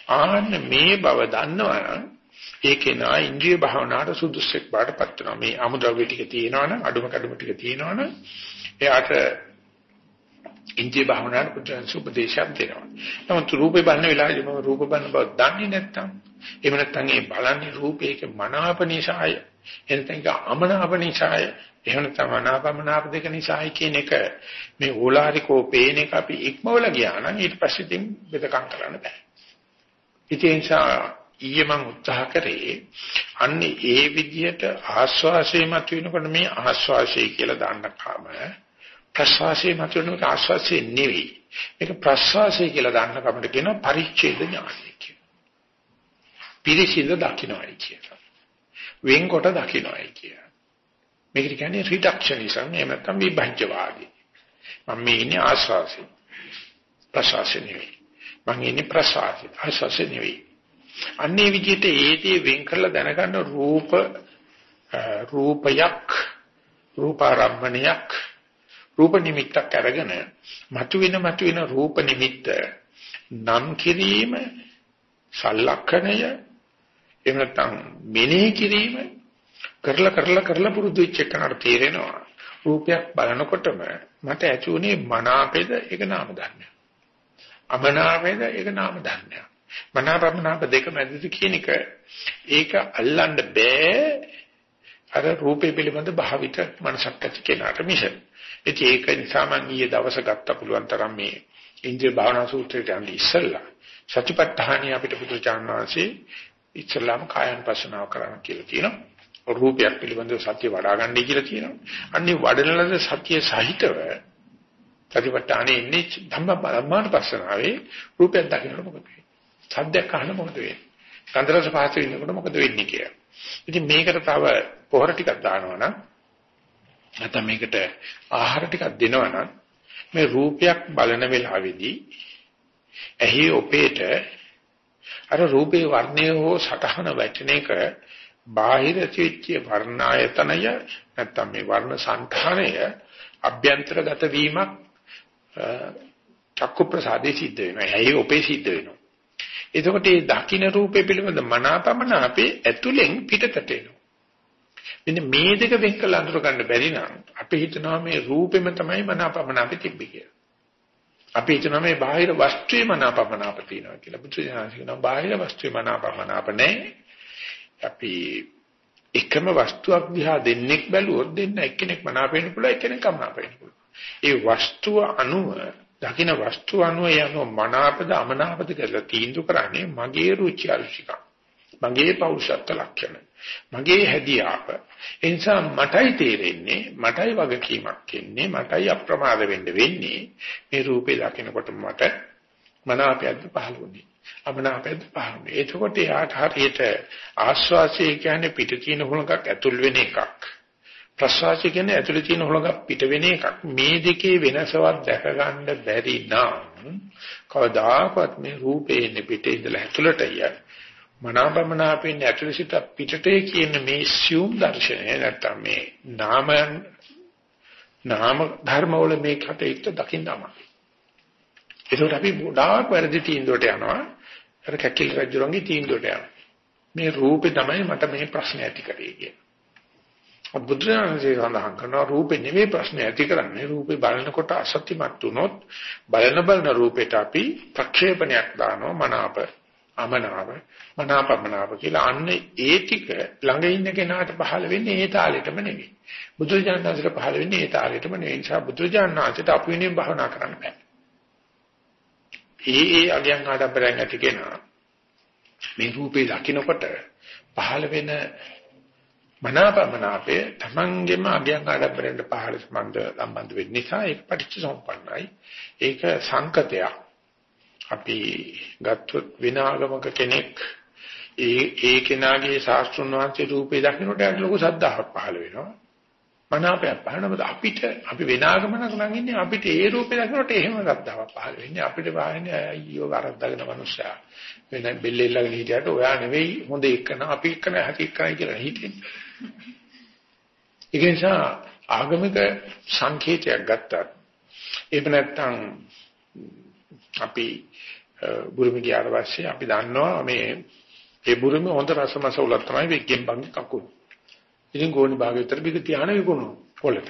ආන්න මේ බව දන්නවනම් ඒකේ නා ඉන්ද්‍රිය භාවනාවට සුදුසුක් බාටපත් වෙනවා. මේ අමුද්‍රව්‍ය ටික තියෙනවනම් අඩුම කඩුම ටික තියෙනවනම් එයාට ඉන්ද්‍රිය භාවනාවට පුත්‍රයන් සුපදේශයක් දෙනවා. නමුත් රූපේ බලන වෙලාවේදී මම රූප බලන බව දන්නේ නැත්නම් එහෙම නැත්නම් ඒ බලන්නේ රූපේක මනාප නිසාය. එනතන ඒක අමනාප නිසාය. එහෙම තමයි අනාපමනාප දෙක නිසායි කියන එක මේ ඕලාරිකෝ පේන එක අපි ඉක්මවල ගියා නම් ඊට පස්සේ තින් බෙදකම් කරන්න බෑ. ඉතින් ඊයේ මම උත්සාහ කරේ අන්නේ ඒ විදිහට ආස්වාසය මත වෙනකොට මේ ආස්වාසය කියලා දාන්න කාම ප්‍රසවාසය මත වෙනකොට ආස්වාසය නෙවෙයි. මේක ප්‍රසවාසය කියලා දාන්න කමට කියන පරිච්ඡේද ඥානය කියලා. පිරිසිදු දකින්නයි කියලා. වෙන්කොට දකින්නයි කියලා. මේකට කියන්නේ රිඩක්ෂනිසම් එහෙම නැත්නම් විභජ්‍යවාදී. මම මේ ඉන්නේ ආස්වාසි. ප්‍රසවාසි නෙවෙයි. මම ඉන්නේ ප්‍රසවාසි. ආස්වාසි නෙවෙයි. අන්නේ විදිහට ඒදී වෙන් කරලා දැනගන්න රූප රූපයක් රූපාරම්මණයක් රූප නිමිත්තක් අරගෙන මතුවෙන මතුවෙන රූප නිමිත්ත නම් කිරීම සලක්ෂණය එහෙම නැත්නම් මෙනෙහි කිරීම කරලා කරලා කරලා පුරුදු වෙච්ච එකනට තේරෙනවා. රූපයක් බලනකොටම මට ඇති උනේ මනාපේද? ඒක නාම ධර්මයක්. අමනාපේද? ඒක නාම ධර්මයක්. මනාපමනාප දෙක මැදද කියන එක ඒක අල්ලන්න බෑ. අර රූපේ පිළිබඳ භාවිත මනසක් ඇති කෙනාට මිස. ඉතින් ඒක නිසා මම ඊයේ දවස ගත්ත පුළුවන් තරම් මේ ඉන්ද්‍රිය භාවනා සූත්‍රයට යන්නේ ඉස්සෙල්ලා සතිපට්ඨානිය අපිට පුදුචාන් වාසේ ඉස්ලාම කායන පස්සනාව කරන්න කියලා කියනවා. රූපයක් පිළිබඳව සත්‍ය වඩා ගන්නයි කියලා කියනවා. අන්නේ වඩන ලද සත්‍ය සහිතව සතිපට්ඨානේ ඉන්නේ ධම්ම පස්සනාවේ රූපයක් දකින්නකොට මොකද වෙන්නේ? සද්දයක් අහන මොකද වෙන්නේ? ගන්ධරස පහස ඉන්නකොට මොකද වෙන්නේ කියලා. ඉතින් මේකට තව පොහොර ටිකක් දානවා නම් නැත්නම් මේකට ආහාර ටිකක් දෙනවා නම් මේ රූපයක් බලන වෙලාවේදී ඇහි ඔපේට අර රූපේ වර්ණය හෝ සටහන වැටෙන එක බාහිර චිත්‍ය වර්ණායතනය නැත්නම් මේ වර්ණ සංඛාණය අභ්‍යන්තරගත වීමක් චක්කු ප්‍රසාදේ සිද්ධ වෙනවා. ඇහි ඔපේ සිද්ධ වෙනවා. එතකොට මේ දකින්න රූපේ පිළිබඳ මනාපමන අපේ ඇතුලෙන් පිටතට එනවා. මෙන්න මේ දෙක වෙන් කළ අඳුර ගන්න බැරි නම් අපි හිතනවා මේ රූපෙම තමයි මනාපමන අපේ තිබ්බේ කියලා. අපි හිතනවා මේ බාහිර වස්තුවේ මනාපමනාප තියෙනවා කියලා. බුදුසසුන කියනවා බාහිර වස්තුවේ මනාපමනාප නැහැ. අපි එකම වස්තුවක් දිහා දෙන්නෙක් බැලුවොත් දෙන්න එක්කෙනෙක් මනාප වෙන්න පුළුවන් එක්කෙනෙක් කමනාප වෙන්න පුළුවන්. ඒ වස්තුව අනුව දකින්න වස්තුව අනුව යන මනාපද අමනාපද කියලා තීන්දුව කරන්නේ මගේ රුචි අරුචිකම්. මගේ පෞරුෂත්ව ලක්ෂණ. මගේ හැදියාව. ඒ නිසා මටයි තේරෙන්නේ මටයි වගකීමක් එන්නේ මටයි අප්‍රමාද වෙන්න වෙන්නේ මේ රූපේ දකිනකොට මට මනාපයක්ද පහළ වුණේ. අමනාපයක්ද පහළ වුණේ. එතකොට යාට හරියට ආස්වාසිය කියන්නේ පිට තියෙන හුලඟක් ඇතුල් වෙන එකක්. ප්‍රසවාසය කියන්නේ ඇතුලේ තියෙන හොලඟක් පිට වෙන එකක්. මේ දෙකේ වෙනසවත් දැක ගන්න බැරි නම් කවදාකවත් මේ රූපේ ඉන්නේ පිටේ ඉඳලා ඇතුලට යයි. මනාපමනාපින් ඇතුලේ සිට පිටටේ කියන මේ සියුම් දර්ශනය නැත්තම් මේ නාමයන් නාම ධර්ම වල මේ කටයුත්ත දකින්නම. ඒකට අපි ගොඩාක් වැරදි තීන්දුවට යනවා. අර කැකිල රජුරන්ගේ තීන්දුවට යනවා. මේ රූපේ තමයි මට මේ ප්‍රශ්න ඇති කරේ කියන්නේ. බුදුරජාණන්සේ සඳහන් කරනවා රූපේ නෙමෙයි ප්‍රශ්නේ ඇති කරන්නේ. රූපේ බලනකොට අසත්‍යමත් වුණොත් බලන බලන රූපෙට අපි ප්‍රක්ෂේපණයක් දානවා. මනාප අමනාප මනාපමනාප කියලා. අන්න ඒ ටික ළඟ ඉන්න කෙනාට පහළ වෙන්නේ ඒ තාලෙටම නෙමෙයි. බුදුරජාණන්සේට පහළ වෙන්නේ ඒ තාලෙටම නෙවෙයි නිසා බුදුරජාණන්සේට අපු වෙනින් භවනා කරන්න බෑ. ඒ ඒ අගයන් ආඩම්බරයන් ඇති කෙනා මේ රූපේ දකින්නකොට පහළ වෙන මනාපමනාපේ තමන්ගේම අගයන් ආඩම්බරෙන්ට පහළ සම්බන්ධ සම්බන්ධ වෙන්න නිසා ඒක පටිච්ච සම්පන්නයි. ඒක සංකතයක්. අපි ගත්තොත් විනාගමක කෙනෙක් ඒ ඒ කෙනාගේ ශාස්ත්‍රුන් වහන්සේ රූපේ දකින්නට යට ලොකු සද්ධාාවක් පහළ වෙනවා. මනාපයක් පහළ වෙනවා. අපිට අපි විනාගමනක නම් ඉන්නේ අපිට ඒ රූපේ දකින්නට එහෙම සද්ධාාවක් පහළ වෙන්නේ. අපිට වාහනේ අයියෝ වරද්දාගෙන මනුස්සයා. වෙන බෙල්ලෙල්ලගෙන හිටියට ඔයා නෙවෙයි හොඳ එක්කන අපි එක්කන හැටි එක්කයි කියලා හිතෙන්නේ. ඒක නිසා ආගමික සංකේතයක් ගත්තත් එහෙම නැත්නම් අපි බුරුම ගියාට පස්සේ අපි දන්නවා මේ ඒ බුරුම හොඳ රසමස උලක් තමයි වෙක්කෙන් බංගේ කකුල්. ඉතින් ගෝණි භාගය විතර බික තියාන විකුණු පොළට.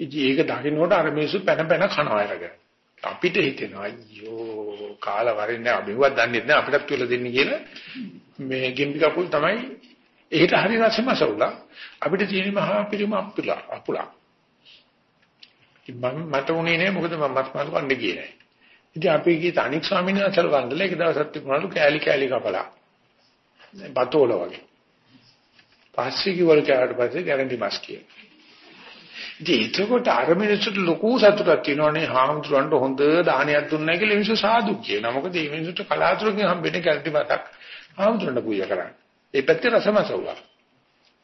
ඉතින් ඒක දකින්නකොට අර මිනිස්සු පැන පැන කනවා අරගෙන. අපිට හිතෙනවා අයියෝ කාලා වරින්නේ අබිවත් දන්නේ නැහැ අපිටත් කියලා දෙන්නේ කියලා මේ ගෙම්බි කකුල් තමයි ඒකට හරි රසමස උලා අපිට තියෙන මහා පිරිම අපුලා අපුලා මම මට උනේ නෑ මොකද මම මත් මාළු කන්නේ කියලා. ඉතින් අපි ගිය තනික් ස්වාමීන් වහන්සේලා වන්දලා එක දවසක් තිබුණලු කෑලි කෑලි කපලා. බතෝල වගේ. පස්සේ කිව්වල කෑවට පස්සේ ගැරන්ටි මාස් කියලා. ඉතින් ඒකකොට අර මිනිස්සුන්ට ලොකු සතුටක් තියෙනවානේ හාමුදුරන්ට හොඳ දානයක් දුන්නා කියලා මිනිස්සු සාදු කියනවා. මොකද මේ මිනිස්සුන්ට කලාතුරකින් හම්බෙන්නේ ගැරන්ටි මතක් හාමුදුරන්ට පූජා කරන්නේ. ඒ පැත්තේ රසමසවුලා.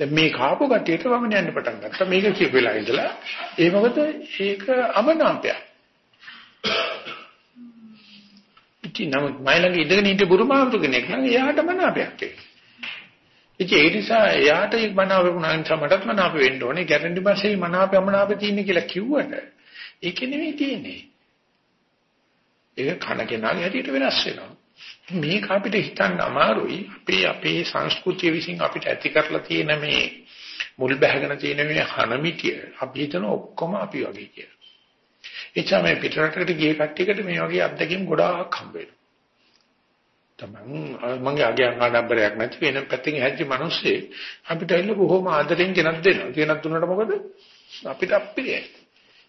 දැන් මේ කාපු කටියට වමන යන්න පටන් ගත්තා. මේක කියපෙලා ඉඳලා ඒ මොකද ඒක අමනාපයක්. ඉතින් නමුත් මයිලඟ ඉඳගෙන ඉන්න බුරුමාවතු කෙනෙක් නම් එයාට මනාපයක් ඒක. ඉතින් ඒ නිසා එයාට ඒක මනාප වුණා නිසා මටත් මනාප වෙන්න ඕනේ. ගැරන්ටි බස්සේ මනාප අමනාප තියෙන කියලා කිව්වට ඒක නෙමෙයි තියෙන්නේ. ඒක කන කෙනාගේ හැටියට වෙනස් වෙනවා. මේක අපිට හිතන්න අමාරුයි. අපේ අපේ සංස්කෘතිය විසින් අපිට ඇති කරලා තියෙන මේ මුල් බැහැගෙන තියෙන මේ හනමිටිය අපි හිතන ඔක්කොම අපි වගේ කියලා. එචා මේ පිටරටකට ගිය කට්ටියකට මේ වගේ අත්දැකීම් ගොඩාක් හම්බ වෙනවා. තමන් මගේ අගයන් ආඩම්බරයක් නැති වෙන පැත්තකින් හැදිච්ච මිනිස්සේ අපිට ඇවිල්ලා බොහොම ආදරෙන් ගෙනත් දෙනවා. ගෙනත් දුන්නාට මොකද? අපිට අප්පිරියයි.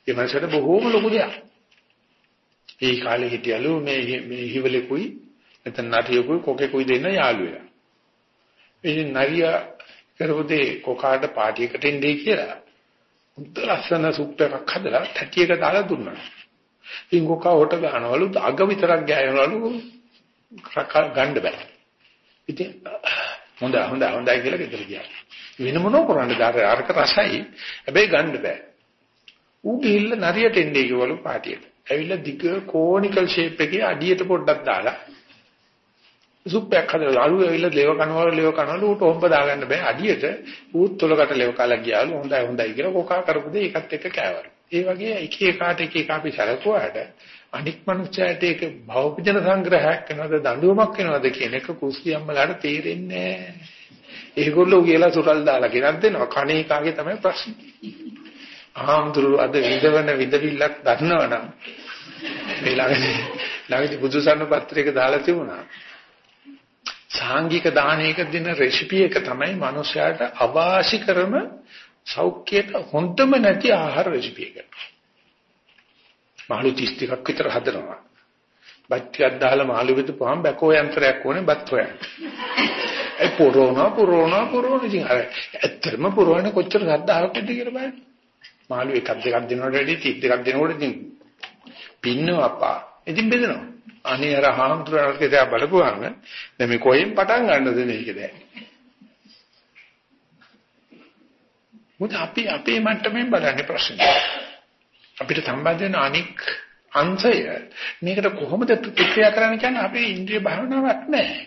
ඒ මනසට බොහොම ලොකු දෙයක්. ඒ කාලේ හිටියලු මේ මේ හිවලෙකුයි නැත්නම් නරියෙකුයි කොකෙකුයි දෙන්න යාළු වෙලා. ඉතින් නරියා කරපොතේ කොකාට පාටියකට එන්නේ කියලා. උන්ට ලස්සන සුප් එකක් හදලා තැටියක දාලා දුන්නා. ඉතින් කොකා හොට ගන්නවලු අග විතරක් ගෑනවලු ගන්න බෑ. ඉතින් හොඳ හොඳ හොඳයි කියලා ගෙදර ගියා. වෙන මොනෝ කරන්නේ දාර අරක රසයි. හැබැයි ගන්න බෑ. ඌ ගිහිල්ලා නරියට එන්නේ කිව්වලු පාටියට. ඇවිල්ලා දිග කෝනිකල් ෂේප් එකේ අඩියට පොඩ්ඩක් දාලා සුප්පයක් හදලා අලු ඇවිල්ලා ලෙව කනවල ලෙව කනවල ඌට හොම්බ දාගන්න බෑ අඩියට ඌත් තොලකට ලෙව කාලා ගියාලු හොඳයි හොඳයි කියලා කොකා කරපු දෙය ඒකත් එක්ක කෑවලු. ඒ වගේ එක එකාට එක එක අපි සැලකුවාට අනික් මනුස්සයට ඒක භවපජන සංග්‍රහයක් වෙනවද දඬුවමක් වෙනවද කියන එක කුස්සියම්මලාට තේරෙන්නේ නැහැ. ඒගොල්ලෝ කියලා සුරල් දාලා ගෙනත් දෙනවා. කණේ කාගේ තමයි ප්‍රශ්නේ. ආම්තුරු අද විඳවන විඳවිල්ලක් දන්නවනම් මේ ළඟදී ළඟදී බුදුසන්න පත්‍රයක දාලා තිබුණා. සාංගික දානයක දෙන රෙසිපි එක තමයි මනුස්සයාට අවාසි කරන සෞඛ්‍යයට හොඳම නැති ආහාර රෙසිපි එක. මාළු 32ක් විතර හදනවා. බත් ටිකක් දාලා මාළු විදපුවාම බැකෝ යන්ත්‍රයක් ඕනේ බත් හොයන්න. ඒ පුරෝනා පුරෝනා පුරෝන ඉතින් අර ඇත්තටම පුරවන්නේ කොච්චර ශ්‍රද්ධාවක් ඇද්ද කියලා බලන්න. මාළු එකක් දෙකක් දෙනකොට වැඩි 32ක් දෙනකොට ඉතින් පින්නව අප්පා. ඉතින් බෙදෙනවා. අනේ අර හාමුදුරන්ට දිහා බලපුවාම දැන් මේ කොහෙන් පටන් ගන්නද මේක දැන්. මොකද අපි අපේ මට්ටමින් බලන්නේ ප්‍රශ්නේ. අපිට සම්බන්ධ වෙන අනික් අංශය මේකට කොහොමද ප්‍රතික්‍රියා කරන්න කියන්නේ අපේ ඉන්ද්‍රිය භාවනාවක් නැහැ.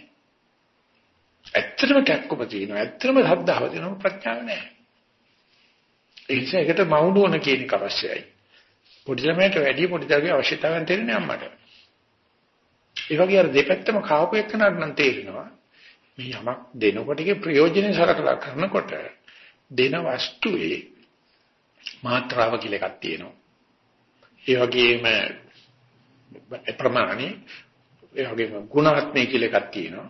ඇත්තටම කැක්කම තියෙනවා. ඇත්තටම සද්ධාව තියෙනවා ප්‍රඥාව නැහැ. ඒ නිසා ඒකට මවුඩුවන කියන එක අවශ්‍යයි. පොඩි ළමයට වැඩි පොඩි දරුවේ අවශ්‍යතාවයන් තේරෙන්නේ අම්මට. ඒ වගේ අර දෙපැත්තම කාපු එකනට නම් තේරෙනවා. මේ යමක් දෙනකොට ඒකේ ප්‍රයෝජනෙ සලකලා කරනකොට දෙන වස්තුවේ මාත්‍රාව කියලා එකක් තියෙනවා. ඒ වගේම ප්‍රමාණي ඒ වගේම ගුණාත්මය කියලා එකක් තියෙනවා.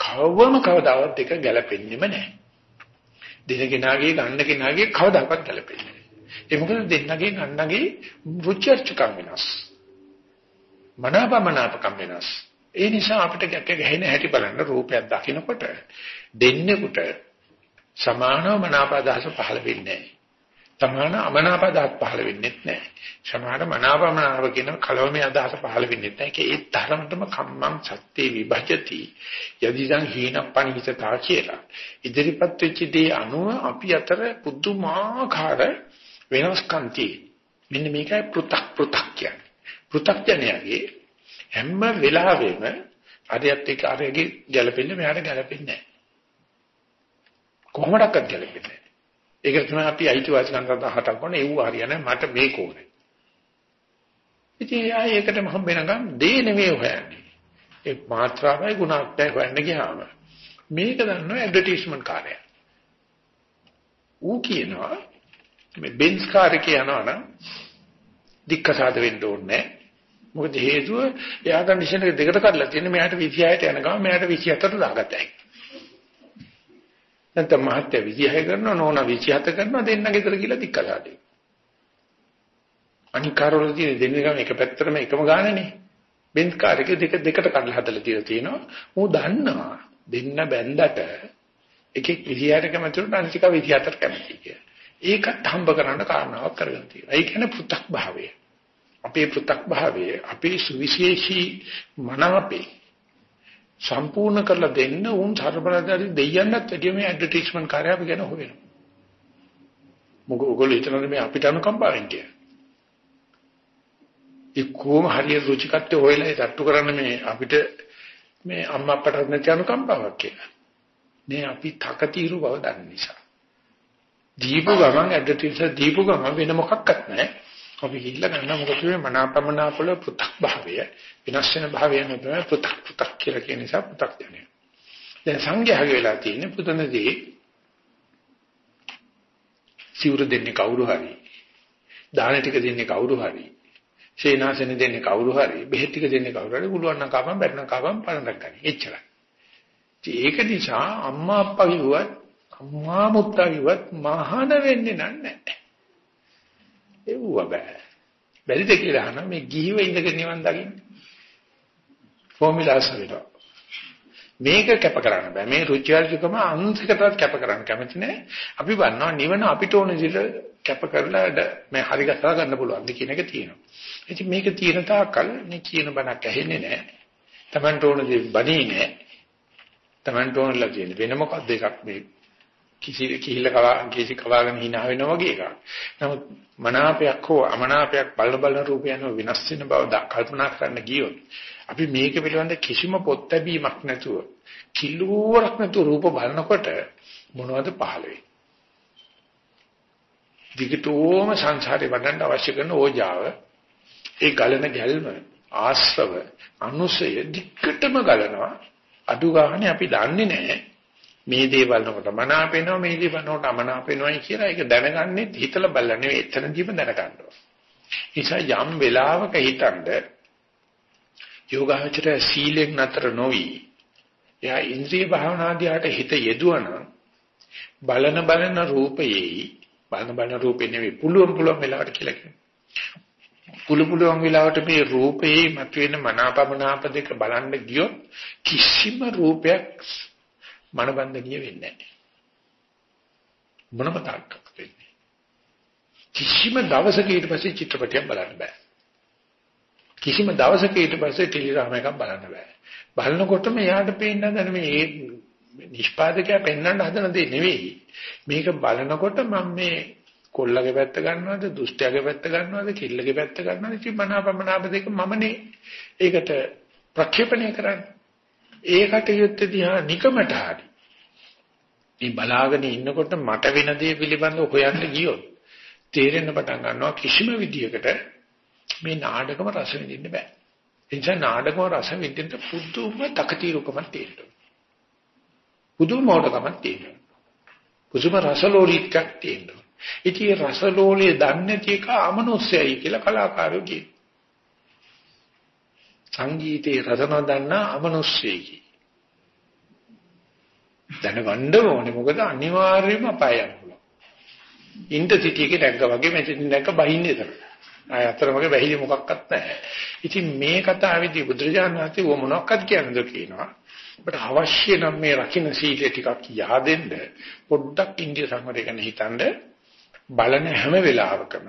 කවවම කවදාවත් එක ගැලපෙන්නේම නැහැ. දෙන කෙනාගේ ගන්න කෙනාගේ කවදාකවත් ගැලපෙන්නේ නැහැ. ඒ මොකද දෙන්නගේ ගන්නගේ රුචර්චකම් වෙනස්. මනාපමනාපකම් වෙනස්. ඒ නිසා අපිට ගැට ගැහෙන හැටි බලන්න රූපයක් දකිනකොට දෙන්නෙකුට සමානව මනාපදාස පහළ වෙන්නේ නැහැ. සමාන අමනාප අදහස් පහළ වෙන්නේ නැහැ. සමාන මනාපමනාප කියන කලවමේ අදහස පහළ වෙන්නේ නැහැ. ඒක ඒ තරමටම කම්මං සත්‍යේ විභජති. යදිදං හීනප්පණිතතා කියලා. ඉදිරිපත් වෙච්ච දේ අනුව අපි අතර පුදුමාකාර වෙනස්කම් මෙන්න මේකයි පෘ탁 පෘ탁 කියන්නේ. පෘ탁ඥයාගේ හැම වෙලාවෙම අරයත් එක්ක අරයගේ ගැළපෙන්නේ මෙයාට ගැළපෙන්නේ නැහැ. කොහොමඩක්වත් ගැළපෙන්නේ ඒක තමයි අපි අයිතිවාසිකම් සඳහා කරන ඒව හරියන්නේ මට මේක ඕනේ. ඉතින් ආයේ ඒකටම හම්බෙනකම් දේ නෙමෙයි හොයන්නේ. ඒ මාත්‍රාවයි ගුණාත්මකයි හොයන්න ගියාම මේක දන්නවා ඇඩ්වර්ටයිස්මන්ට් කාර්යය. ඌ කියනවා මේ බෙන්ස් කාර් එක යනවා නම් දික්කසාද වෙන්න ඕනේ මොකද හේතුව එයා කන්ඩිෂන් එක දෙකට කඩලා තියෙන මෙයාට 26ට යන ගමන් මෙයාට 27ට දාගත්තා. නැත්නම් මහත්ය 26 කරනවා නෝනා 27 කරනවා දෙන්න ගෙදර ගිහලා දික්කසාදී. අනික් කාර්වල තියෙන දෙන්නගම එක පැත්තටම එකම ගානනේ. බෙන්ස් කාර් එක දෙක දෙකට කඩලා හදලා තියලා තියෙනවා. ඌ දන්නවා දෙන්න බැන්දට එකෙක් 26ට කැමතිවට අනිතික 24ට කැමති කියලා. ඒකත් හම්බ කරන්න කාරණාවක් කරගෙන තියෙනවා. ඒ කියන්නේ පෘ탁 භාවය. අපේ පෘ탁 භාවය අපේ සුවිශේෂී මනාපේ සම්පූර්ණ කරලා දෙන්න උන් සර්බලදාරි දෙයයන්වත් වැඩිය මේ ඇඩ්වර්ටයිස්මන්ට් කාර්යය අපි ගැන හොයනවා. මොකද ඔයගොල්ලෝ හිතනද මේ අපිට අනුකම්පාවෙන් කියලා. ඒ කොහොම හරියට රුචිකත්වය හොයලා ඒ තට්ටු කරන්න මේ අපිට මේ අම්මා අපට නැති අනුකම්පාවක් කියලා. නේ අපි තකතිරු බව දන්න නිසා. දීපු ගමන් ඇඩ්වර්ටයිසර් දීපු ගමන් වෙන මොකක්වත් නැහැ. අපි හිල්ල ගන්න මොකද මේ මනාපමනාපල පෘ탁 භාවය විනාශ වෙන භාවය යන තමයි පු탁 පු탁 කියලා කියන නිසා පු탁 යන්නේ. දැන් සංඝයාගේ වෙලා තියෙන පුතනදී සිවුර දෙන්නේ කවුරු හරි. දාන ටික දෙන්නේ කවුරු හරි. සේනාසන දෙන්නේ කවුරු හරි. බෙහෙත් ටික දෙන්නේ කවුරු හරි. පුළුවන් නම් කාපම් බැරි නම් කාපම් පරණක් ගන්න. එච්චරයි. ඒක නිසා අම්මා අප්පා කිව්වත් අම්මා මුත්තා කිව්වත් මහාන වෙන්නේ නැහැ. ඒව බෑ. බැරිද කියලා අහන මේ ගිහිව ඉඳගෙන නිවන් දකින්න. ෆෝමියුලාස් වලට. මේක කැප කරන්න බෑ. මේ රුචිආර්ජකම අංශකටවත් කැප කරන්න කැමති නෑ. අපි බන්නවා නිවන අපිට ඕන විදිහට කැප කරලා මේ හරි ගස්සලා ගන්න පුළුවන් ද කියන එක තියෙනවා. ඉතින් මේක තියෙන තාක්කල් මේ කියන බණක් ඇහෙන්නේ නෑ. Tamanට ඕන දේ බණී නෑ. Tamanට ඕනලා තියෙන වෙන මොකක්ද එකක් මේ කිසි කිහිල්ල කවා කිසි කවාගෙන hina වෙනවා වගේ එකක්. නමුත් මනාපයක් හෝ අමනාපයක් බලන බලන රූපයන් වෙනස් වෙන බව කල්පනා කරන්න ගියොත් අපි මේක පිළිබඳ කිසිම පොත් ලැබීමක් නැතුව කිලුවරක් නැතුව රූප බලනකොට මොනවද පහළ වෙන්නේ? දිගටම සංසාරේ වඩන්න අවශ්‍ය කරන ඕජාව ඒ ගලන ගැල්ම ආශ්‍රව අනුසය දිගටම ගලනවා අඩු ගානේ අපි දන්නේ නැහැ මේ දේ බලනකොට මනාපෙනවා මේ දේ බලනකොට අමනාපෙනවායි කියලා ඒක දැනගන්නේ හිතලා බලලා නෙවෙයි එතනදීම දැනගන්න ඕන. නිසා යම් වෙලාවක හිතනද යෝගාචරය සීලෙන් නතර නොවි එයා ඉන්ද්‍රිය භාවනාදියාට හිත යෙදුවනම් බලන බලන රූපයේ බලන බලන රූපේ නෙවෙයි පුළුවන් පුළුවන් වෙලාවට කියලා කියනවා. පුළු පුළුවන් වෙලාවට මේ රූපේ මතුවෙන මනාපමනාප දෙක බලන්න ගියොත් කිසිම රූපයක් මනබන්ධනීය වෙන්නේ නැහැ. මොනම තාක්කක් වෙන්නේ. කිසිම දවසක ඊට පස්සේ චිත්‍රපටයක් බලන්න බෑ. කිසිම දවසක ඊට පස්සේ ටෙලිග්‍රාම එකක් බලන්න බෑ. බලනකොටම එයාට පේන්න හදන මේ නිෂ්පාදකයා පෙන්වන්න හදන දේ නෙවෙයි. මේක බලනකොට මම මේ කොල්ලගේ පැත්ත ගන්නවද, දුෂ්ටයාගේ පැත්ත ගන්නවද, කිල්ලගේ පැත්ත ගන්නවද? ඉතින් මනාපමනාප දෙක මමනේ ඒකට ප්‍රක්ෂේපණය කරන්නේ. ඒකට යුද්ධ දිහා නිකමට හරි. මේ බලාගෙන ඉන්නකොට මට වෙන දේ පිළිබඳව හොයන්න ගියොත් තේරෙන්න පටන් ගන්නවා කිසිම විදියකට මේ නාටකම රස විඳින්න බෑ. ඒ නිසා නාටකම රස විඳින්න පුදුම තකතිරුකමක් තියෙනවා. පුදුම මොඩකමක් තියෙනවා. පුදුම රසලෝලීකක් තියෙනවා. ඉතින් රසලෝලයේ දන්නේ නැති එක අමනුස්සයයි කියලා කලාකාරයෝ කියනවා. සංගීතේ රස නොදන්නා අමනුස්සයෙකි. දැනගන්න ඕනේ මොකද අනිවාර්යයෙන්ම අපාය යනවා. ඉන්ටර්සිටි එකේ නැග්ගා වගේ මෙතන නැග්ග බහින්නේ තමයි. ආය අතරමගේ වැහිලි මොකක්වත් නැහැ. ඉතින් මේ කතාවේදී බුදුරජාණන් වහන්සේ ඔය මොනවක්වත් කියන්නද කියනවා. අපිට අවශ්‍ය නම් මේ රකින්න සීලය ටිකක් yaadෙන්න පොඩ්ඩක් ඉන්දිය සංවරය ගැන හිතනද බලන හැම වෙලාවකම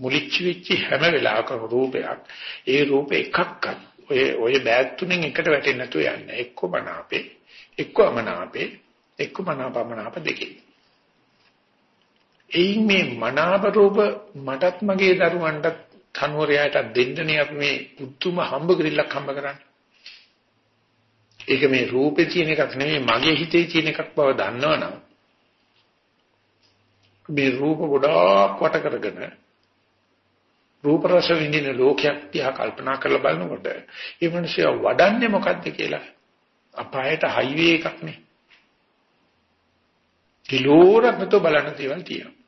මුලිච්ච වෙච්ච හැම වෙලාවකම රූපයක් ඒ රූප එකක්වත් ඔය ඔය බෑග් තුනෙන් එකට වැටෙන්නේ නැතුව යන්නේ එක්ක මනාපේ එක්ක අමනාපේ එක්ක මනාපමනාප දෙකේ එයින් මේ මනාප රූප මටත් මගේ දරුවන්ටත් කනුවරයාට දෙන්නනේ අපි මේ පුතුම හම්බ ගිරිල්ලක් හම්බ කරන්නේ. ඒක මේ රූපේ තියෙන එකක් නෙමෙයි මගේ හිතේ තියෙන එකක් බව දන්නවනම් මේ රූප ගොඩාක් වට කරගෙන රූප රස විඳින ලෝකයක් තියා කල්පනා කරලා බලනකොට ඒ මිනිස්සයා වඩන්නේ මොකද්ද කියලා අපායට හයිවේ එකක් නේ. කිලෝරක් නතෝ බලන්න දේවල් තියෙනවා.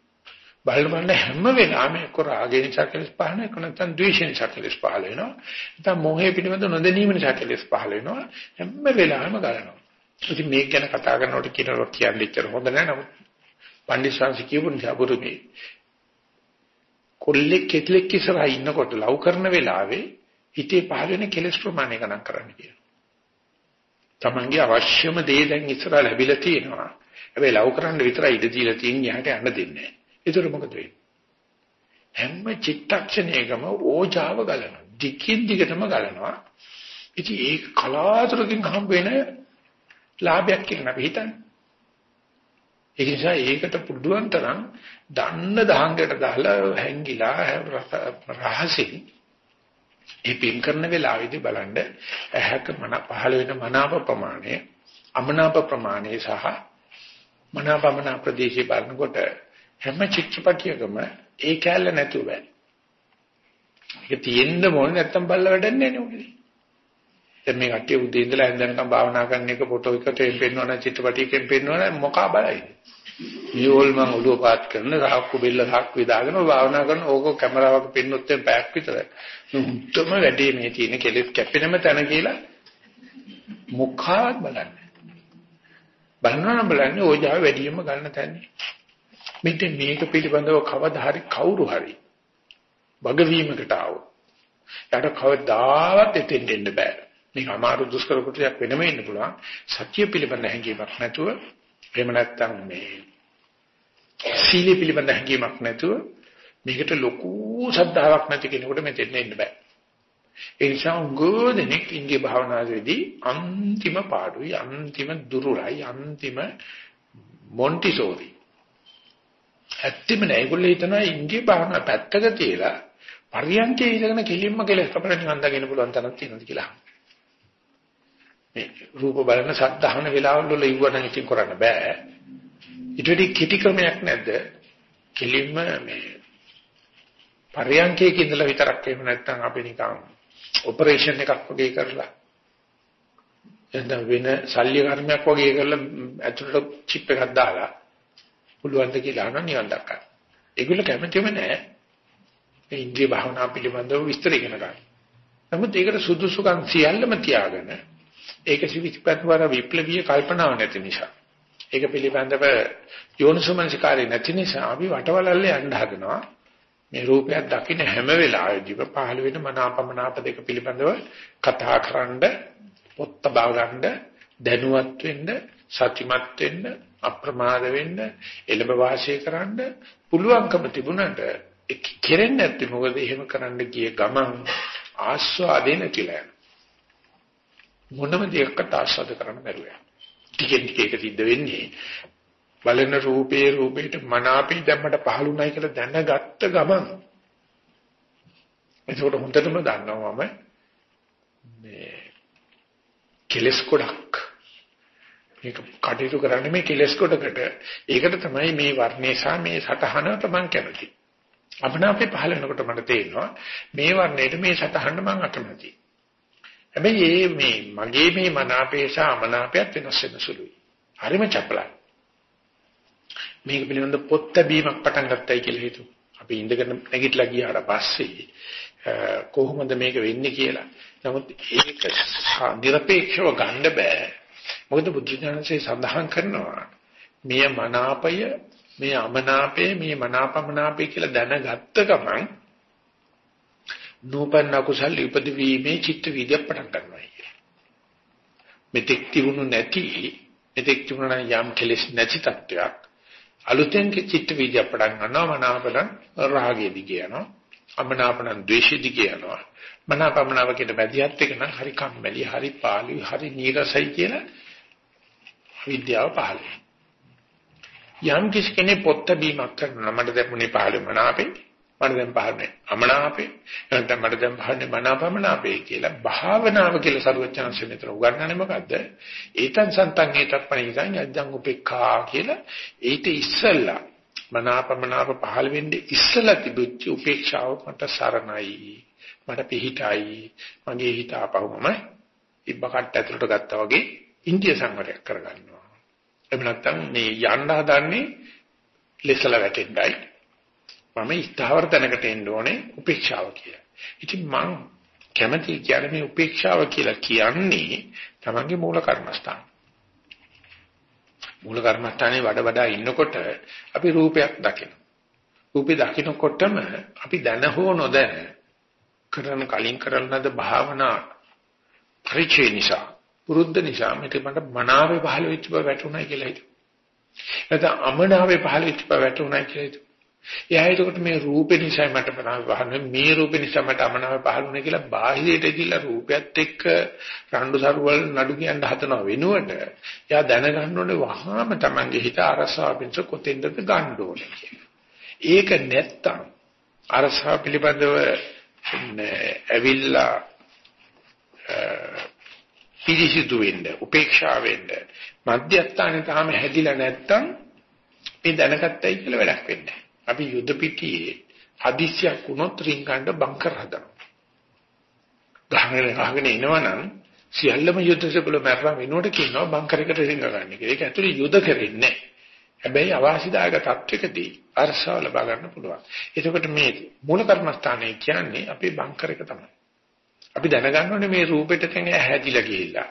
බලන බලන හැම වෙලාවෙම එක්ක රාගය නිසා කෙලස් පහළ වෙනවා නැත්නම් ද්වේෂය නිසා කෙලස් පහළ වෙනවා. නැත්නම් මොහේ පිළිබඳ නොදැනීම නිසා කෙලස් පහළ වෙනවා. හැම වෙලාවෙම ගලනවා. ඉතින් මේක ගැන කතා කරනකොට කියනවා කියන්නේ ඉතර හොඳ නැහැ නමුත් පණ්ඩිත කියපු නිසා බුරුමේ කොල්ලෙක් කෙටලෙක් ඉස්සරහා ඉන්නකොට ලව් කරන වෙලාවේ හිතේ පහළ වෙන කෙලස් ප්‍රමාණය ගණන් කරන්න කියනවා තමන්ගේ අවශ්‍යම දේ දැන් ඉස්සරහා ලැබිලා තියෙනවා. හැබැයි ලව් කරන්න විතරයි ඉඩ දීලා තියෙන්නේ. යහට යන්න දෙන්නේ නැහැ ඒතර මොකද වෙන්නේ? හැම චිත්තක්ෂණයකම ඕජාව ගලනවා. දිගින් දිගටම ගලනවා. ඉතින් ඒක කලාතුරකින් හම්බ වෙන ලාභයක් කියලා අපි හිතන්නේ. ඒ නිසා ඒකට පුදුුවන් තරම් දන්න දහංගට දාලා හැංගිලා රහසින් ඒ පින් කරන වෙලාවේදී බලන්න ඇහැක මන පහළ වෙන මනාප ප්‍රමාණය අමනාප ප්‍රමාණය සහ මනාපමනා ප්‍රදේශය බලනකොට හැම චිත්‍රපටියකම ඒ කැලල නැතුව බෑ. ඒක තියෙන්න ඕනේ නැත්තම් බල්ල වැඩන්නේ නැහැ නේ දැන් මේ කට්ටිය උදේ ඉඳලා හැන්දනකම් භාවනා කරන එක ෆොටෝ එකකින් පෙන්වන චිත්‍රපටියකින් පෙන්වන මොකා බලයිද? ඊෝල් මං ඔළුව පාත් කරන රාක්කු බෙල්ල රාක් විදාගෙන භාවනා කරන ඕක කැමරාවක පෙන්නොත් එම් පැයක් විතර. උත්තම වැඩේ මේ තියෙන කෙලෙස් කැපෙනම තැන කියලා මුඛාවත් බලන්නේ. බලනවා නම් බලන්නේ ඕජාව වැඩියෙන්ම ගන්න තැන්නේ. මෙතෙන් මේක පිළිබඳව කවදා හරි කවුරු හරි වගවීමකට ආවොත් යාට කවදාවත් එතෙන් දෙන්න බෑ. මේක අමාරු දුෂ්කර කෘත්‍යයක් වෙනම ඉන්න පුළුවන්. සත්‍ය පිළිබඳ හැඟීමක් නැතුව එහෙම නැත්නම් මේ සීල පිළිබඳ හැඟීමක් නැතුව මේකට ලොකු ශ්‍රද්ධාවක් නැති කෙනෙකුට මෙතෙන් එන්න බෑ. ඒ නිසා උගෝදෙනෙක් ඉන්දිය භාවනාවේදී අන්තිම පාඩුයි අන්තිම දුරුලයි අන්තිම මොන්ටිසෝරි. ඇත්තම නෑ ඒගොල්ලෝ හිතනවා ඉන්දිය භාවනාව පැත්තක තියලා පරියන්කේ ඉඳගෙන කෙලින්ම කෙලස් කපලා නිවන් දකින්න පුළුවන් තරක් තියෙනවද කියලා. මේ රූප බලන සද්ධාහන වෙලාවල් වල ඉවුවනම් ඉතින් කරන්න බෑ. ඊට වෙඩි කිටි ක්‍රමයක් නැද්ද? කෙලින්ම මේ පරියන්කේ ඉඳලා විතරක් එහෙම නැත්නම් අපි නිකන් ඔපරේෂන් එකක් වගේ කරලා එතන වෙන ශල්‍ය කර්මයක් වගේ කරලා ඇතුළට චිප් එකක් දාලා පුළුවන් ද කියලා අහනවා නිවන් දක්කන්න. ඒගොල්ලෝ කැමතිම නෑ. මේ ඉන්ද්‍රිය භාවනා පිළිබඳව විස්තර ඉගෙන ගන්න. නමුත් ඒකට සුදුසුකම් සියල්ලම තියාගෙන ඒක සිවිච්පත්වර විප්ලවීය කල්පනාවක් නැති නිසා. ඒක පිළිබඳව යෝනිසමනසිකාරය නැති නිසා අපි වටවලල්ලේ යන්න හදනවා. මේ රූපයක් දකින්න හැම වෙලාවෙදීම පහළ වෙන මනාපමනාප දෙක පිළිබඳව කතා කරන්න පොත් බව ගන්න දැනුවත් වෙන්න සතිමත් වෙන්න අප්‍රමාද වෙන්න එළඹ වාසය කරන්න පුළුවන්කම තිබුණාට ඒක කෙරෙන්නේ නැත්නම් මොකද එහෙම කරන්න ගිය ගමන් ආස්වාදේ නැතිලා මොනම දෙයක්වත් ආස්වාද කරන්න බැරුව යනවා. ටිකෙන් ටික ඒක සිද්ධ වෙන්නේ බලන රූපේ රූපේට මනාපේ දැම්මට පහළුණයි කියලා දැනගත්ත ගමන්. එතකොට හොඳටම දන්නවා මම මේ කෙලස් කොටක් මේක කටයුතු කරන්නේ මේ කෙලස් කොටකට ඒකට තමයි මේ වර්ණේ සහ මේ සටහන තමන් කැමති අපනාපේ පහළ වෙනකොට මට තේරෙනවා මේ වර්ණයට මේ සටහන මම අකමැතියි හැබැයි මේ මගේ මේ මනාපේ සහ අමනාපයත් වෙනස් වෙන සුළුයි හරිම චපලයි මේක පිළිබඳ පොත් බැීමක් පටන් ගත්තයි කියලා හිතුවා. අපි ඉඳගෙන නැගිටලා ගියාට පස්සේ කොහොමද මේක වෙන්නේ කියලා. නමුත් ඒක නිර්පේක්ෂව ගන්න බෑ. මොකද බුද්ධ සඳහන් කරනවා? මේ මනාපය, මේ අමනාපය, මේ මනාපමනාපය කියලා දැනගත්ත ගමන් නූපන්න කුසල් ඉපදවීමේ චිත්ත විද්‍ය පටන් ගන්නවා කියලා. මෙතෙක් තිබුණු නැති මෙතෙක් තිබුණා යම් කෙලෙස් නැති තත්වයක් අලුතෙන් චිත්ත වීදිය පටන් ගන්නවා. මනාපන රාගය දිගේ යනවා. අමනාපන ද්වේෂය දිගේ යනවා. මනාපමනාව කියන බැදියත් එක නම් හරි කම්මැලි හරි පාළු හරි නීරසයි කියලා විද්‍යාව පහළ යම් කිසි කෙනෙක් පොත්ත බීමක් කරනවා මට දැම්ුනේ පහළ මනාපේ මට දැන් පහන්නේ අමනාපේ නැත්නම් මට දැන් පහන්නේ මනාපමනාපේ කියලා භාවනාව කියලා සරුවචනංශ මෙතන උගන්වන්නේ මොකද්ද? ඒතං සන්තං ඒතත් පණිසං යද්දං උපේක්ඛා කියලා ඊට ඉස්සල්ලා මනාපමනාප පහළ වෙන්නේ ඉස්සලා තිබුච්ච උපේක්ෂාව මට සරණයි මට පිහිටයි මගේ හිත ආපහුම ඉබ්බකට ඇතුළට ගත්තා වගේ ඉන්දිය සංවරයක් කරගන්නවා එහෙම නැත්නම් මේ යන්න හදන්නේ ලෙසල වැටෙන්නයි මම ස්ථාවර තැනකට එන්න ඕනේ උපේක්ෂාව කියලා. ඉතින් මං කැමති කියන්නේ මේ උපේක්ෂාව කියලා කියන්නේ තමන්ගේ මූල කර්මස්ථාන. මූල කර්මස්ථානේ වඩ වඩා ඉන්නකොට අපි රූපයක් දකිනවා. රූපේ දකිනකොටම අපි දැන හෝ නොදැන කරන කලින් කරන ලද භාවනා පරිචය නිසා පුරුද්ද නිසා මෙතන මට මනාවේ පහළ වෙච්ච බව වැටුණා කියලා හිතුවා. නැත්නම් අමනාවේ පහළ වෙච්ච බව වැටුණා කියලා හිතුවා. එයා එතකොට මේ රූපේ නිසා මට මනාව පහළුනේ මේ රූපේ නිසා මට අමනාව පහළුනේ කියලා බාහිරයට ගිහිල්ලා රූපයත් එක්ක රණ්ඩු සරුවල් නඩු කියන්න හදනව වෙනුවට එයා දැනගන්න ඕනේ වහාම Tamange හිත අරසාව පිට කොතෙන්ද ගන්න ඕනේ කියලා. ඒක නැත්තම් අරසාව පිළිබඳව ඇවිල්ලා පිරිසිදු වෙන්න උපේක්ෂා වෙන්න මධ්‍යස්ථානේ තාම හැදිලා නැත්තම් මේ දැනගත්තයි කියලා වැඩක් වෙන්නේ අපි යුද පිටියේ හදිස්සියක් වුණොත් රින්ගන්න බංකර් හදනවා. ගහගෙන ගහගෙන එනවනම් සියල්ලම යුද්ධ සබල මරලා වෙනකොට කියනවා බංකරයකට රින්ග ගන්න කියලා. ඒක ඇතුලේ යුද කරෙන්නේ හැබැයි අවාසිදායක තත්වයකදී අරසාව ලබා ගන්න පුළුවන්. එතකොට මේ මූල කර්මස්ථානය කියන්නේ අපේ බංකරයක තමයි. අපි දැනගන්න ඕනේ මේ රූපෙට තැන් හැදිලා ගිහිල්ලා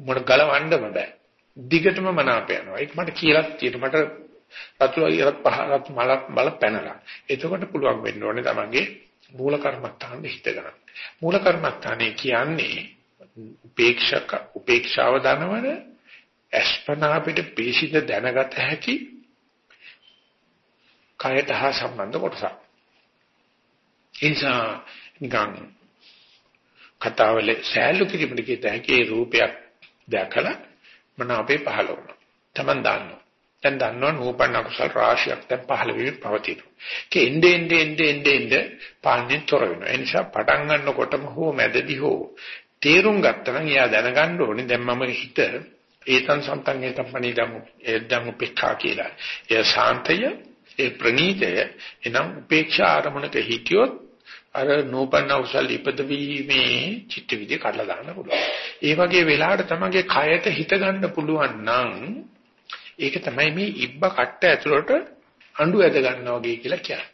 මොන ගලවන්නම බෑ. දිගටම මනාප යනවා. ඒක මට කියලා තියෙනවා. මට රතු වගේවත් පහරත් මල බල පැනලා. එතකොට පුළුවන් වෙන්න ඕනේ තමන්ගේ මූල කර්මත්තාන හිත ගන්න. මූල කර්මත්තානේ කියන්නේ උපේක්ෂක උපේක්ෂාව දනවන අස්පනා අපිට පිළිසිඳ දැනගත හැකි කයට හා සම්බන්ධ කොටසක්. ඒ නිසා නිකන් කතාවල සෑල්ලු කිරීමට කියත හැකි රූපයක් දැකලා මන අපේ පහළ වුණා. Taman දන්නවා. දැන් දන්නවා නූපන්න කුසල රාශියක් දැන් පහළ වෙමින් පවතිනවා. ඒක එnde ende ende ende ende පාන්නේ තොර වෙනවා. ඒ නිසා පටන් ගන්නකොටම හෝ මැදදී හෝ තේරුම් ගත්තා නම් එයා දැනගන්න ඕනේ දැන් මම හිත ඒතන් සම්තන් ඒතන් පණිදම් එද්දම් උපේක්ෂා කියලා. ඒ ශාන්තය ඒ ප්‍රණීතය එනම් උපේක්ෂා ආරමුණක හිටියොත් අර නූපන්න උසල් ඉපදවීමේ චිත්ත විදිය කඩලා දාන්න පුළුවන්. ඒ වගේ වෙලාවට තමගේ කයට හිත ගන්න පුළුවන් නම් ඒක තමයි මේ ඉබ්බ කට්ට ඇතුළට අඬු ඇද ගන්නවා වගේ කියලා කියන්නේ.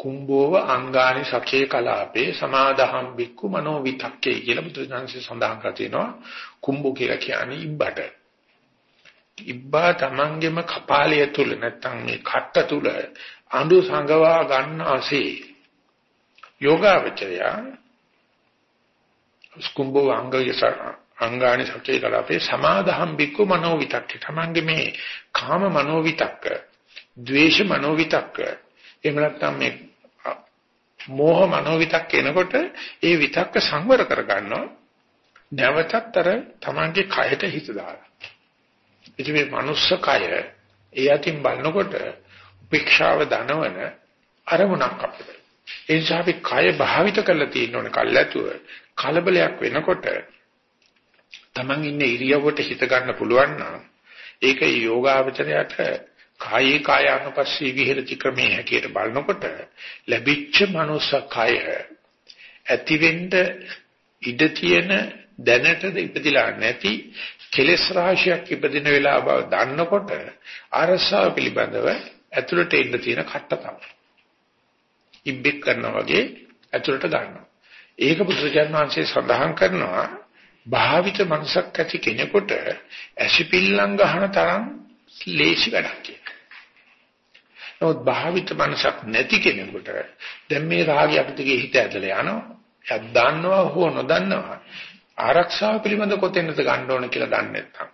කුම්භෝව අංගානි සකේ කලාපේ සමාදහම් බික්කු මනෝ විතක්කේ කියලා බුදුදහමේ සඳහන් කර තිනවා. කුම්භෝ කියලා කියන්නේ ඉබ්බට. ඉබ්බා තමන්ගේම කපාලය තුල නැත්තම් මේ කට්ට තුල අඬු සංගවා ගන්නාසේ යෝගාවචරය. ස්කුම්භෝ අංගයස අංගානි සකේ කලාපේ සමාදහම් බික්කු මනෝ විතක්කේ තමන්ගේ මේ කාම මනෝ විතක්ක ද්වේෂ මනෝ විතක්ක එහෙම නැත්නම් මේ මෝහ මනෝ විතක්ක එනකොට ඒ විතක්ක සංවර කර ගන්නවා නැවතත් අර තමන්ගේ කයට හිත දාලා. ඉතින් මේ මනුස්ස කය ඒ අතින් බලනකොට උපේක්ෂාව දනවන අරමුණක් අපිට. ඒ නිසා අපි කය භාවිත කරලා තියෙන ඕනේ කල්ැතුව කලබලයක් වෙනකොට තමන් ඉන්නේ ඉරියව්වට හිත ගන්න පුළුවන් නම් ඒක යෝගාවචරයට කායේ කායානුපස්සී විහෙරති ක්‍රමයේ හැටියට බලනකොට ලැබිච්ච මනුස්ස කය ඇතිවෙන්න ඉඩ තියෙන දැනට ඉපදිලා නැති කෙලෙස් රාශියක් ඉපදින වෙලාව බව දන්නකොට අරසාව පිළිබඳව ඇතුළට එන්න තියෙන කට්ට තමයි. ඉබ්බෙක් කරනවා වගේ ඇතුළට ගන්නවා. ඒක බුදුරජාණන් වහන්සේ සඳහන් කරනවා භාවිත මනසක් ඇති කෙනෙකුට ඇසිපිල්ලම් ගන්න තරම් ලේසි වැඩක් කියලා. නමුත් භාවිත මනසක් නැති කෙනෙකුට දැන් මේ රාගය අපිට හිත ඇදලා යනවා. එයා දන්නවා හෝ නොදන්නවා. ආරක්ෂාව පිළිබඳ කොතැනද ගන්න ඕන කියලා දන්නේ නැත්නම්.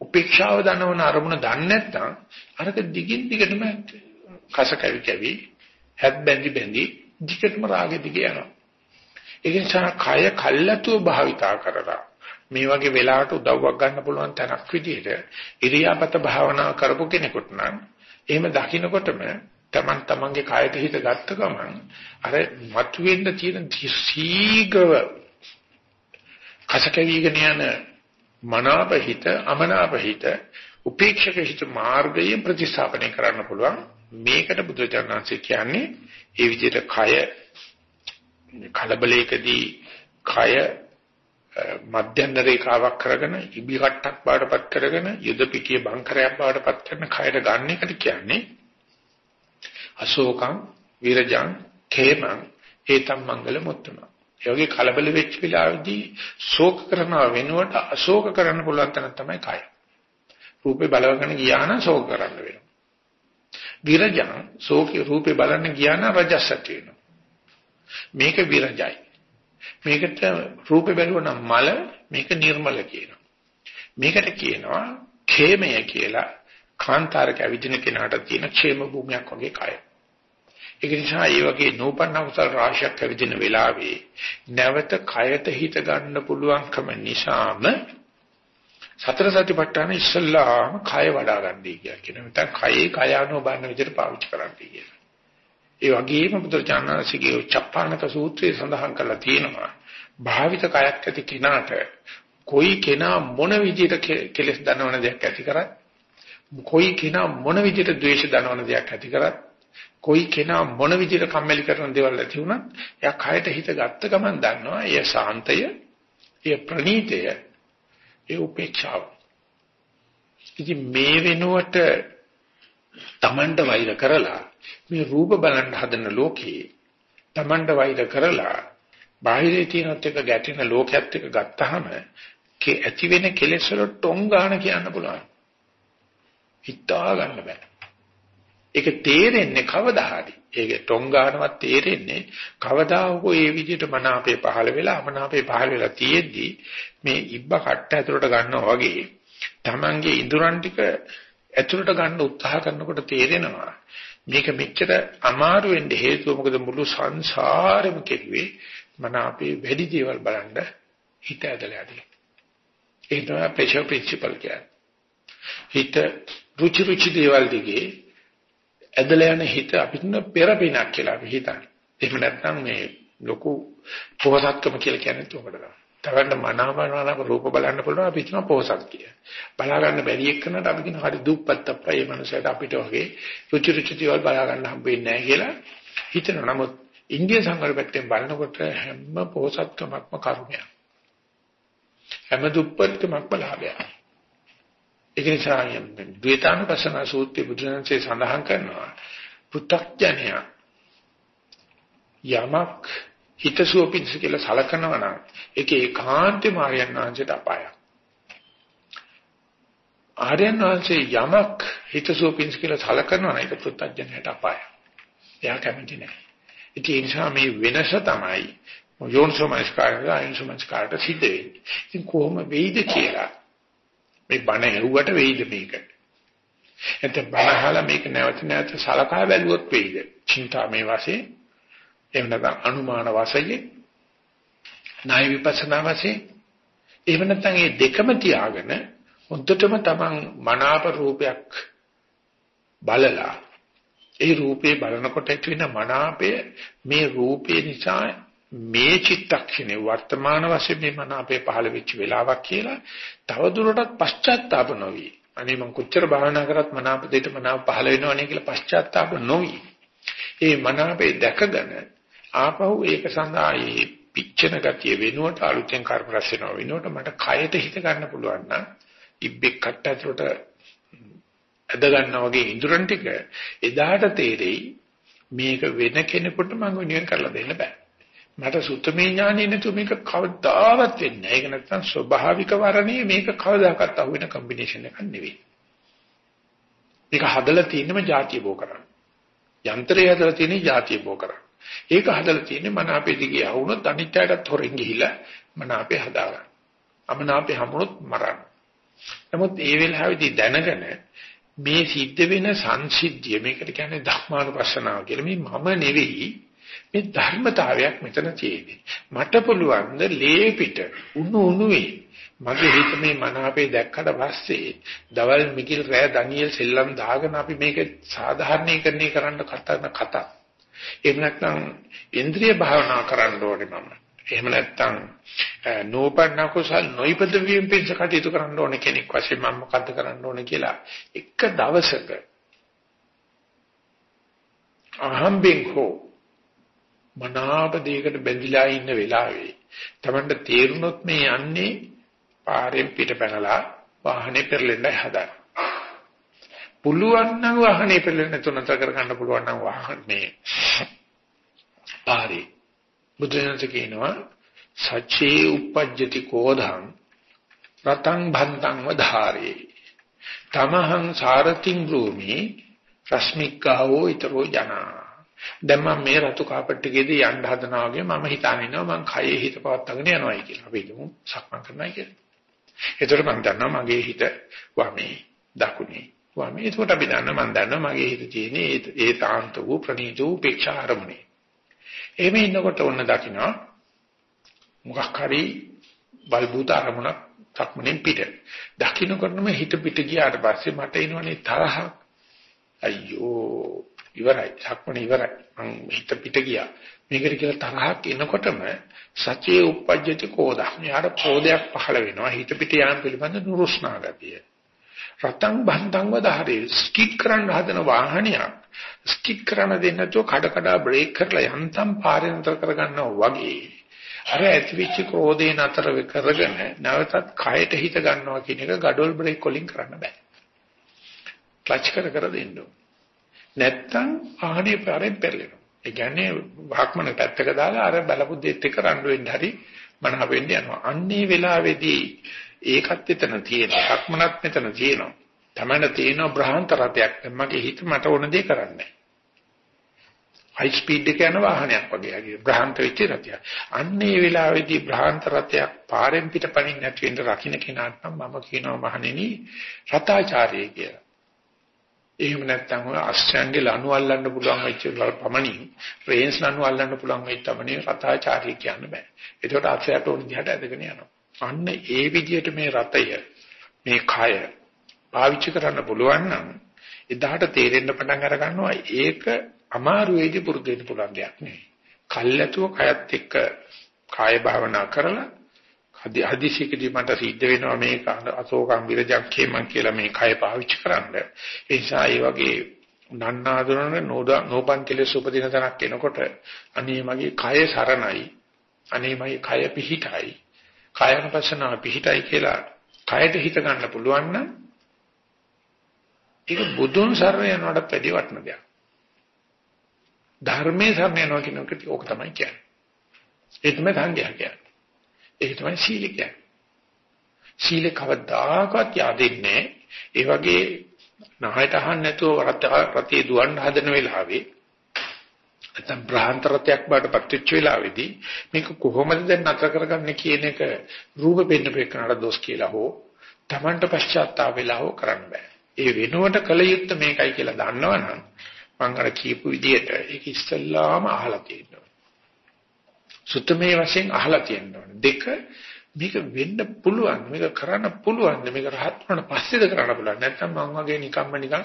උපේක්ෂාව දනවන අරමුණ දන්නේ නැත්නම් අරක දිගින් දිගටම කස කැවි කැවි හැත් බැඳි බැඳි දිගටම රාගෙ දිගේ යනවා. ඒ නිසා කය කල්ලාතුව භාවිතා කරලා මේ වගේ වෙලාවට උදව්වක් ගන්න පුළුවන් තැනක් විදිහට ඉරියාපත භාවනා කරපු කෙනෙකුට නම් එහෙම දකින්නකොටම තමන් තමන්ගේ කායයට හිත ගත්ත ගමන් අර මතුවෙන්න තියෙන සීගව කසකවිගෙන යන මනාප හිත අමනාප හිත උපේක්ෂක හිත මාර්ගයෙන් ප්‍රතිස්ථාපනය කරන්න පුළුවන් මේකට බුදුචානන්සේ කියන්නේ ඒ විදිහට කය කලබලයකදී කය මධ්‍යම රේඛාවක් කරගෙන ඉබි කට්ටක් බාටපත් කරගෙන යුද පිටිය බංකරයක් බාටපත් කරන කයට ගන්න එකට කියන්නේ අශෝකං විරජං khemං හේතම් මංගල මුත්තම ඒ වගේ කලබල වෙච්ච වෙලාවේදී ශෝක කරනව වෙනුවට අශෝක කරන්න පුළුවන් තැන තමයි කය. රූපේ බලවගෙන ගියා නම් ශෝක කරන්න වෙනවා. විරජං ශෝකේ රූපේ බලන්න ගියා නම් රජස් ඇති වෙනවා. මේක විරජයි. මේකට රූපේ බැලුවනම් මල මේක නිර්මල කියනවා. මේකට කියනවා ඛේමය කියලා කාන්තාරක ඇවිදින කෙනාට තියෙන ക്ഷേම භූමියක් වගේ කය. ඒක නිසා මේ වගේ නූපන්න කුසල රාශියක් ඇවිදින වෙලාවේ නැවත කයට හිත ගන්න පුළුවන්කම නිසාම සතර සතිපට්ඨාන ඉස්සල්ලාම කය වඩා ගන්නයි කියලා කියනවා. නැත්නම් කයේ කය අනුව බලන විදිහට පාවිච්චි කරන්නයි කියලා. ඒ වගේම බුදුචානන්සේගේ චප්පානක සූත්‍රයේ සඳහන් කරලා තියෙනවා භාවිත කයක් ඇති කෙනාට කොයි කෙනා මොන විදිහට කෙලස් දනවන දෙයක් ඇති කරත් කොයි කෙනා මොන විදිහට ද්වේෂ දනවන දෙයක් ඇති කරත් කොයි කෙනා මොන විදිහට කම්මැලි කරන දේවල් ඇති වුණත් එයා කයට හිත ගත්ත ගමන් දන්නවා ඒ ශාන්තය ඒ ප්‍රණීතය ඒ උපේක්ෂාව ඉතින් මේ වෙනුවට Tamanda වෛර කරලා මේ රූප බලන්න හදන ලෝකේ Tamanda වෛර කරලා බාහිරේ තියෙනත් එක ගැටෙන ලෝකයක් එක ගත්තාම කේ ඇති වෙන කෙලෙස් වල ටොං ගන්න කියන්න පුළුවන්. හිතා ගන්න බෑ. ඒක තේරෙන්නේ කවදා හරි. ඒක ටොංගානවත් තේරෙන්නේ කවදා හෝ මේ විදිහට මන අපේ පහළ වෙලා මන අපේ පහළ වෙලා තියෙද්දි මේ ඉබ්බ කට්ට ඇතුලට ගන්නවා වගේ Tamange ඉඳුරන් ටික ඇතුලට ගන්න උත්සාහ කරනකොට තේරෙනවා මේක මෙච්චර අමාරු වෙන්න හේතුව මොකද මුළු සංසාරෙම කෙරුවේ මන අපේ වැඩි දේවල් බලන්න හිත ඇදලා යන්නේ. ඒ තමයි ප්‍රෙෂර් ප්‍රින්සිපල් කියන්නේ. හිත රුචි රුචි දේවල් දිගේ ඇදලා යන හිත අපිට පෙරපිනක් කියලා අපි හිතන්නේ. එහෙම නැත්නම් මේ ලොකු පොහසත්කම කියලා කියන්නේ උකට තමයි. තවන්න මනාවනවනක රූප බලන්න පුළුවන් අපි හිතන පොහසත් කියලා. බලා ගන්න බැරි එක්කනට අපි කියන හරි දුප්පත් අප්පයි මේ මනුස්සයට අපිට වගේ රුචි රුචි දේවල් බලා ගන්න හම්බෙන්නේ නැහැ කියලා හිතනවා. නමුත් ඉන්දිය සංවර්ගයෙන් බලනකොට හැම පොහසත්කමක්ම කර්මයක්. හැම දුප්පත්කමක්ම ලාභයක්. ඒක නිසා ද්වේතානුපස්සන සූත්‍රයේ බුදුරජාණන්සේ සඳහන් කරනවා පු탁ඥය යමක් හිතසුව පිණිස කියලා සලකනවා නම් ඒක ඒකාන්තේ මාර්යයන් වහන්සේට අපායක්. ආර්යයන් වහන්සේ යමක් හිතසුව පිණිස කියලා සලකනවා නම් ඒක පු탁ඥයට අපායක්. එයා කැමති නැහැ. ඒ නිසා මේ වෙනස තමයි යෝන්සෝමස්කාරය අයෝන්සෝමස්කාරට සිද්ධ වෙන්නේ. ඉතින් කොහොම වෙයිද කියලා මේ බණ ඇහුවට වෙයිද මේක? එතෙන් බණ අහලා මේක නැවත නැවත සලකා බැලුවොත් වෙයිද? චින්තාමේ වශයෙන් එහෙම නැත්නම් අනුමාන වශයෙන් ණය විපස්සනා වශයෙන් එහෙම නැත්නම් මේ දෙකම තියාගෙන හොඳටම තමන් මනාප රූපයක් බලලා ඒ රූපේ බලනකොට ඇති වෙන මනාපය මේ රූපේ නිසා මේ චිත්තක්ෂණේ වර්තමාන වශයෙන් මේ මන අපේ පහළ වෙච්ච වෙලාවක් කියලා තව දුරටත් පශ්චාත්තාප නොවි. අනේ මං කොච්චර භාවනා කරත් මන අප දෙයට මන පහළ වෙනවනේ කියලා පශ්චාත්තාප නොවි. ඒ මන අපේ දැකගෙන ආපහු ඒක සඳහා මේ පිච්චෙන ගතිය වෙනුවට අලුතෙන් කර්ම රැස් වෙනවා වෙනුවට මට කයට හිත ගන්න පුළුවන් නම් ඉබ්බෙක් කට්ට ඇතුලට ඇද ගන්නා වගේ ඉඳුරන් ටික එදාට තේරෙයි මේක වෙන කෙනෙකුට මම වෙනුවෙන් කරලා දෙන්න බෑ. මට සුත්තමේ ඥානෙ නැතු මේක කවදාවත් වෙන්නේ නැහැ. ඒක නැත්තම් ස්වභාවික වරණේ මේක කවදාකවත් අහුවෙන කම්බිනේෂන් එකක් නෙවෙයි. මේක හදලා තියෙනම ಜಾතිය බෝ කරන්න. යන්ත්‍රය හදලා තියෙන්නේ ಜಾතිය බෝ කරන්න. ඒක හදලා තියෙන්නේ මන අපේ දිගේ ආවුනොත් අනිත්‍යයටත් හොරෙන් ගිහිලා මන අපේ හදාගන්න. අමන අපේ හමුනොත් මරන්න. නමුත් ඒ වෙලාවේදී දැනගෙන මේ සිද්ධ වෙන සංසිද්ධිය මේකට කියන්නේ ධර්මානුපස්සනාව කියලා මේ මම නෙවෙයි මේ ධර්මතාවයක් මෙතන තියෙන්නේ. මට පුළුවන් ද ලේපිට උණු උණුවේ මගේ හිත මේ මනාපේ දැක්කට පස්සේ දවල් මිකිල් රෑ ඩැනියෙල් සෙල්ලම් දාගෙන අපි මේක සාධාරණීකරණය කරන්න කතා කතා. එහෙම නැත්නම් ඉන්ද්‍රිය භාවනා කරන්න ඕනේ මම. එහෙම නැත්නම් නෝපන්න කුසල් නොයිපද වීම පිණිස කටයුතු කරන්න ඕනේ කෙනෙක් වශයෙන් මම මොකද්ද කරන්න ඕනේ කියලා එක දවසක අහම්බෙන් හෝ මනාප දෙයකට බැඳිලා ඉන්න වෙලාවේ Tamanට තේරුනොත් මේ යන්නේ පාරෙන් පිට පැනලා වාහනේ පෙරලෙන්න හදන. පුළුවන් නම් වාහනේ පෙරලෙන්න තුනතර කර ගන්න පුළුවන් නම් වාහනේ. පාරේ. බුදුරජාණන් කියනවා සච්චේ uppajjati කෝධං රතං භන්තං වධාරේ තමහං සාරතිං භූමි රශ්මිකාවෝ ඊතරෝ ජනා දැන් මම මේ රතු කාපට් එකේදී යන්න හදනවා වගේ මම හිතාන ඉන්නවා මං කයේ හිත පවත්වාගෙන යනවායි කියලා. අපි හිතමු සක්මන් කරනවා කියලා. ඒතර මම දන්නවා මගේ හිත වමේ දකුණේ වමේ. ඒකට අපි දන්නවා මම දන්නවා මගේ හිත තියෙන්නේ ඒ තාන්ත වූ ප්‍රණීත වූ උපේක්ෂා අරමුණේ. එහෙම ඉන්නකොට ඔන්න දකින්නවා මොකක් හරි බල්බූත අරමුණක් සක්මනේ පිට. දකින්නකොටම හිත පිට ගියාට පස්සේ මට එනවනේ තරහ. අයියෝ ඉවරයි. සක්මනේ ඉවරයි. මං හිත පිට ගියා. මේකට කියලා තරහක් එනකොටම සචේ උපජ්ජති කෝදා. මෙයාට කෝදයක් පහළ වෙනවා. හිත පිට යාම පිළිබඳ නුරුස්නා ගතිය. රතං බන්ධං වදහරේ ස්කිට් කරන්න හදන වාහනයක් ස්කිට් කරන දෙන්න නැතුව කඩ කඩ බ්‍රේක් කරලා යන්තම් පාරේ නතර කරගන්නවා වගේ අර ඇතිවිච්ච ක්‍රෝධේ නතර කරගෙන නැවතත් කයට හිත ගන්නවා කියන එක ගඩොල් බ්‍රේක් වලින් කරන්න බෑ. ක්ලච් කර කර දෙන්න ඕන. නැත්තම් ආහනේ පාරෙන් පෙරලෙනවා. ඒ කියන්නේ වහක්මන පැත්තක දාලා අර බලපු දෙත් එක රණ්ඩු වෙන්න හරි මනහ වෙන්න යනවා. අන්නේ වෙලාවේදී ඒකත් එතන තියෙනවා. වහක්මනත් මෙතන තියෙනවා. තමන්න තියෙන බ්‍රහන්ත රතයක් මගේ හිත මට ඕන දේ කරන්නේ. හයි ස්පීඩ් එක යන වාහනයක් වගේ හරි බ්‍රහන්ත වෙච්ච රතයක්. අන්න ඒ වෙලාවේදී බ්‍රහන්ත රතයක් පාරෙන් පිටපණින් නැති වෙන්න රකින්න කෙනාට නම් මම කියනවා මහණෙනි රතාචාර්යය කියලා. එහෙම නැත්නම් ඔය අස්යන්ගේ ලනු අල්ලන්න පුළුවන් වෙච්ච පමණින් රේන්ස් ලනු අල්ලන්න පුළුවන් වෙච්ච පමණින් රතාචාර්ය කියන්න බෑ. ඒකට අක්ෂයට උන් දිහාට ඇදගෙන යනවා. අන්න ඒ විදිහට මේ රතය මේ කය පාවිච්චි කරන්න පුළුවන් නම් එදාට තේරෙන්න පටන් අර ගන්නවා ඒක අමාරු වේදී පුරුදු වෙන්න පුළුවන් දෙයක් නෙවෙයි. කල්ැතුව කයත් එක්ක කාය භාවනා කරලා හදිසියකදී මට සිද්ධ වෙනවා මේක අශෝකම් විරජක්කේ මං කියලා මේ කය පාවිච්චි කරන්න. ඒ නිසා ඒ වගේ නන්නාඳුනන නෝපන් කෙලෙස් උපදින තැනක් එනකොට අනේ මගේ කය සරණයි. අනේ මගේ කය පිහිටයි. කායනපසනාව පිහිටයි කියලා කයට හිත ගන්න පුළුවන් නම් ඒක බුදුන් සරණ යනවට වැඩි වටින දෙයක්. ධර්මයේ සරණ යනවා කියන එක ඕක තමයි කියන්නේ. ඒ තමයි සංඝයා කියන්නේ. ඒක තමයි සීල කියන්නේ. සීල කවදාකවත් yaadෙන්නේ ඒ වගේ නහයට අහන්න නැතුව රතේ දුවන්න හදන වෙලාවේ නැත්නම් බ්‍රාහන්තරතයක් බාටපත් වෙච්ච වෙලාවේදී මේක කොහොමද දැන් නතර කරගන්නේ කියන එක රූප පෙන්නපේකනට දොස් කියලා හෝ Tamanට පශ්චාත්තාප වෙලා හෝ කරන්න බෑ. ඒ වෙනුවට කල යුත්තේ මේකයි කියලා දන්නවනම් මම අර කියපු විදිහට ඒක ඉස්සල්ලාම අහලා තියෙනවා. සුත්තමේ වශයෙන් අහලා තියෙනවා. දෙක මේක වෙන්න පුළුවන් මේක කරන්න පුළුවන් මේක රහත් වුණාට පස්සේද කරන්න පුළුවන් නැත්නම් මම වගේ නිකම්ම නිකන්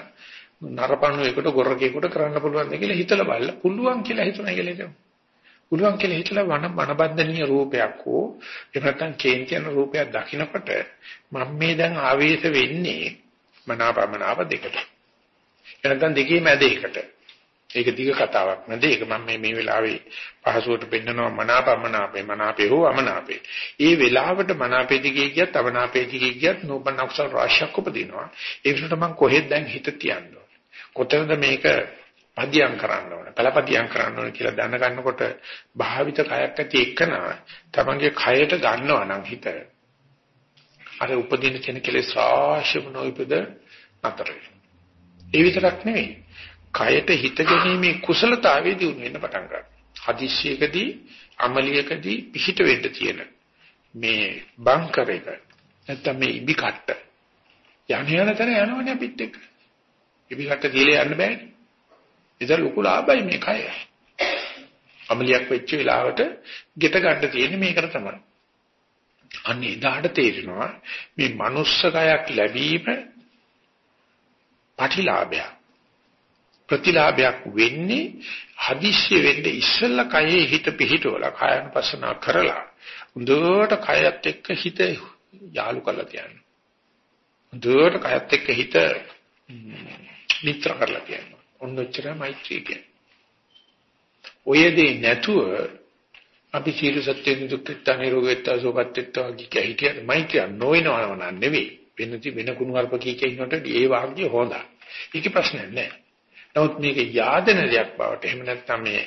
නරපණු එකට ගොරකේකට කරන්න පුළුවන් ද කියලා හිතලා බලලා පුළුවන් කියලා හිතනවා කියලා හිතමු. පුළුවන් කියලා හිතලා වන මනබන්ධනීය රූපයක් හෝ එහෙම නැත්නම් කේන්තියන රූපයක් දකිනකොට මම මේ දැන් ආවේශ වෙන්නේ මනාපමනාප දෙකට. එනකන් දෙකේ මැද එකට. ඒක දිග කතාවක් නේද? ඒක මම මේ මේ වෙලාවේ පහසුවට පෙන්නනවා මනාපමනාපේ මනාපේ හෝ අමනාපේ. ඒ වෙලාවට මනාපේ දිගේ ගියත් අමනාපේ දිගේ ගියත් නෝබන් අක්ෂර රාශියක් උපදිනවා. ඒ විදිහට මම කොහෙද දැන් හිත තියන්නේ? කොතනද මේක පදියම් කරන්න ඕන පළපදියම් කරන්න ඕන කියලා දැනගන්නකොට භාවිත කයක් ඇති එකන තමන්ගේ කයට ගන්නවා නම් හිත අර උපදින කෙන කෙලෙස් රාශියම නොයිපද නතර ඒ විතරක් නෙවෙයි කයට හිත ගැනීමේ කුසලතාවයේ දිනු වෙන්න පටන් ගන්නවා හදිස්සියකදී අමලියකදී පිහිට වෙන්න තියෙන මේ බංකර එක නැත්තම් මේ ඉබි කට්ට යණ යන තැන යනවනේ අපිත් එක්ක ඉබි කට්ට තියලා යන්න බෑනේ ඉතින් ලොකු ලාභයි මේ කය. අමලියක් වෙච්ච වෙලාවට ගෙට ගන්න තියෙන්නේ මේකට තමයි. අන්න එදාට තේරෙනවා මේ manuss කයක් ලැබීම ප්‍රතිලාභයක්. ප්‍රතිලාභයක් වෙන්නේ හදිස්සිය වෙන්නේ ඉස්සෙල්ලා කයේ හිත පිහිටවලා කායන පස්සනා කරලා හොඳට කයත් එක්ක හිත යාලු කරලා තියන්න. හොඳට කයත් එක්ක හිත මිත්‍ර කරලා තියන්න. ඔන්න ඔච්චරයි මෛත්‍රිය කියන්නේ. ඔය දේ නැතුව අපි සීල සත්‍ය දුක්ඛ නිරෝගීත්ව සෝපත්ත්ව කිය හිටියද මෛත්‍රිය නොවනව නන් නෙවෙයි. වෙනති වෙන කුණු හarp කී කිය ඉන්නකොට ඒ වාග්ය හොඳයි. ඒක ප්‍රශ්නයක් නෑ. නමුත් මේක yaadන දෙයක් බවට එහෙම නැත්නම් මේ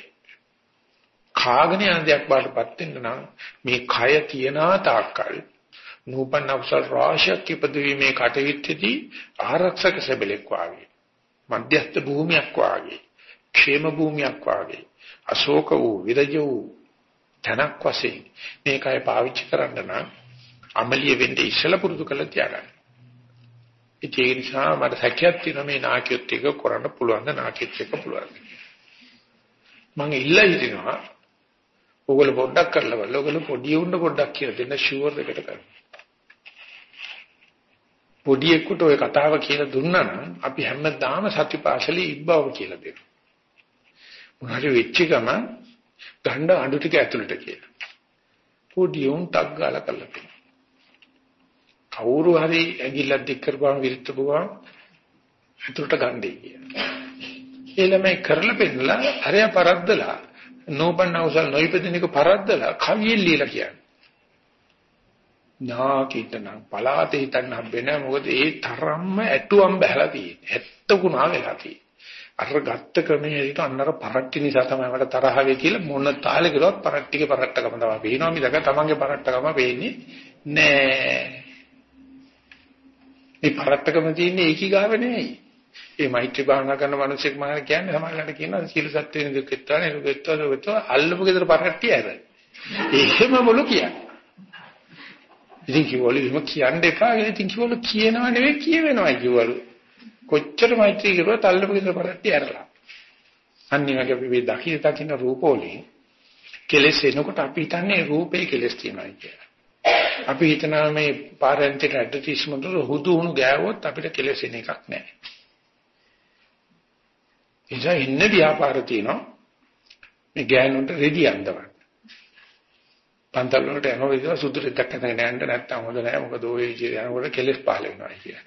කාගෙන යන දෙයක් බවටපත් වෙන්න නම් මේ කය තියනා තාක්කල් නූපන් අවසල් රාශියක් ඉපදවීමේ කටයුත්තේදී ආරක්ෂක සැබලෙක් වාගේ මධ්‍යස්ථ භූමියක් වාගේ ക്ഷേම භූමියක් වාගේ අශෝක වූ විරජ වූ ධනක් වශයෙන් මේකයි පාවිච්චි කරන්න නම් අමලිය වෙන්නේ ඉස්සලා පුරුදු කරලා තියාගන්න. ඒ නිසා මට හැකියාවක් තියෙනවා මේ නාකියොත් එක කරන්න පුළුවන් ද නාකියත් එක පුළුවන්. මම ඉල්ලා හිටිනවා ඕගොල්ලෝ පොඩ්ඩක් කරලා බලන්න. ඕගොල්ලෝ පොඩි උන්න පොඩ්ඩක් කියලා දෙන්න ෂුවර් එකට කරන්න. පොඩියෙකුට ওই කතාව කියලා දුන්නා නම් අපි හැමදාම සතිපාසලේ ඉබ්බව කියලා දෙනවා. මොනවාරි වෙච්ච ගම ගණ්ඩ අඬු ටික ඇතුළට කියලා. පොඩි උන් ටක් ගාලා කළා. කවුරු හරි ඇඟිල්ලක් දික් කරපුවාම විරුද්ධ පුවා ඇතුළට ගන්නේ කියලා. ඒ ළමයි කරලා පෙන්නලා අරය පරද්දලා නෝබන් අවසල් නොයිපදින එක පරද්දලා කවියෙන් লীලා කියන්නේ. නාකිටනම් පලාතේ හිටන්න හම්බෙන්නේ මොකද ඒ තරම්ම ඇටුවම් බහලා තියෙන්නේ. 70 වෙලා තියෙන්නේ. අර ගත්ත ක්‍රමයේ හිට අන්නර පරට්ටි නිසා තමයි මට තරහ වෙයි කියලා මොන තාලේ කළොත් පරට්ටිගේ පරට්ටකම තමයි පේනවා. මිසක තමන්ගේ පරට්ටකම පේන්නේ නෑ මේ පරට්ටකම තියෙන්නේ ඒකී ගාව නෙවෙයි. මේ මෛත්‍රී භාවනා කරන මිනිස්සෙක් මම කියන්නේ සමහරවිට කියනවා සීල සත්‍ය නිදුක්කත්වා නිරුක්කත්වා දුක්කත්වා අල්ලපු ගෙදර පරට්ටිය ඇර. එහෙම මොළු කියන්නේ. ඉතින් කිව්වලු එහෙම කියන්න එපා. ඉතින් කිව්වලු කියනව නෙවෙයි කියවෙනවා කිව්වලු. කොච්චර මෛත්‍රී කරුවත් අල්ලපු ගෙදර පරට්ටිය ඇරලා. අනිවාර්යයෙන් අපි මේ දකින්න දකින්න රූපෝලේ කෙලස් එනකොට අපි හිතන්නේ රූපේ කෙලස් තියෙනවා කියලා. අපි හිතනවා මේ පාරෙන්ට් ඇඩ්වර්ටයිස්මන්ට් වල හුදු උණු ගෑවොත් අපිට කෙලස් එන එකක් නැහැ. එනිසා ඉන්න ව්‍යාපාර තියෙනවා මේ ගෑනුන්ට රෙදි අන්දවන්න. පන්තල් වලට යනවා විතර සුදු රෙද්දක් හදගෙන යන්න නැත්තම් හොඳ නැහැ මොකද ඔය යනකොට කෙලස් පහල වෙනවා කියලා.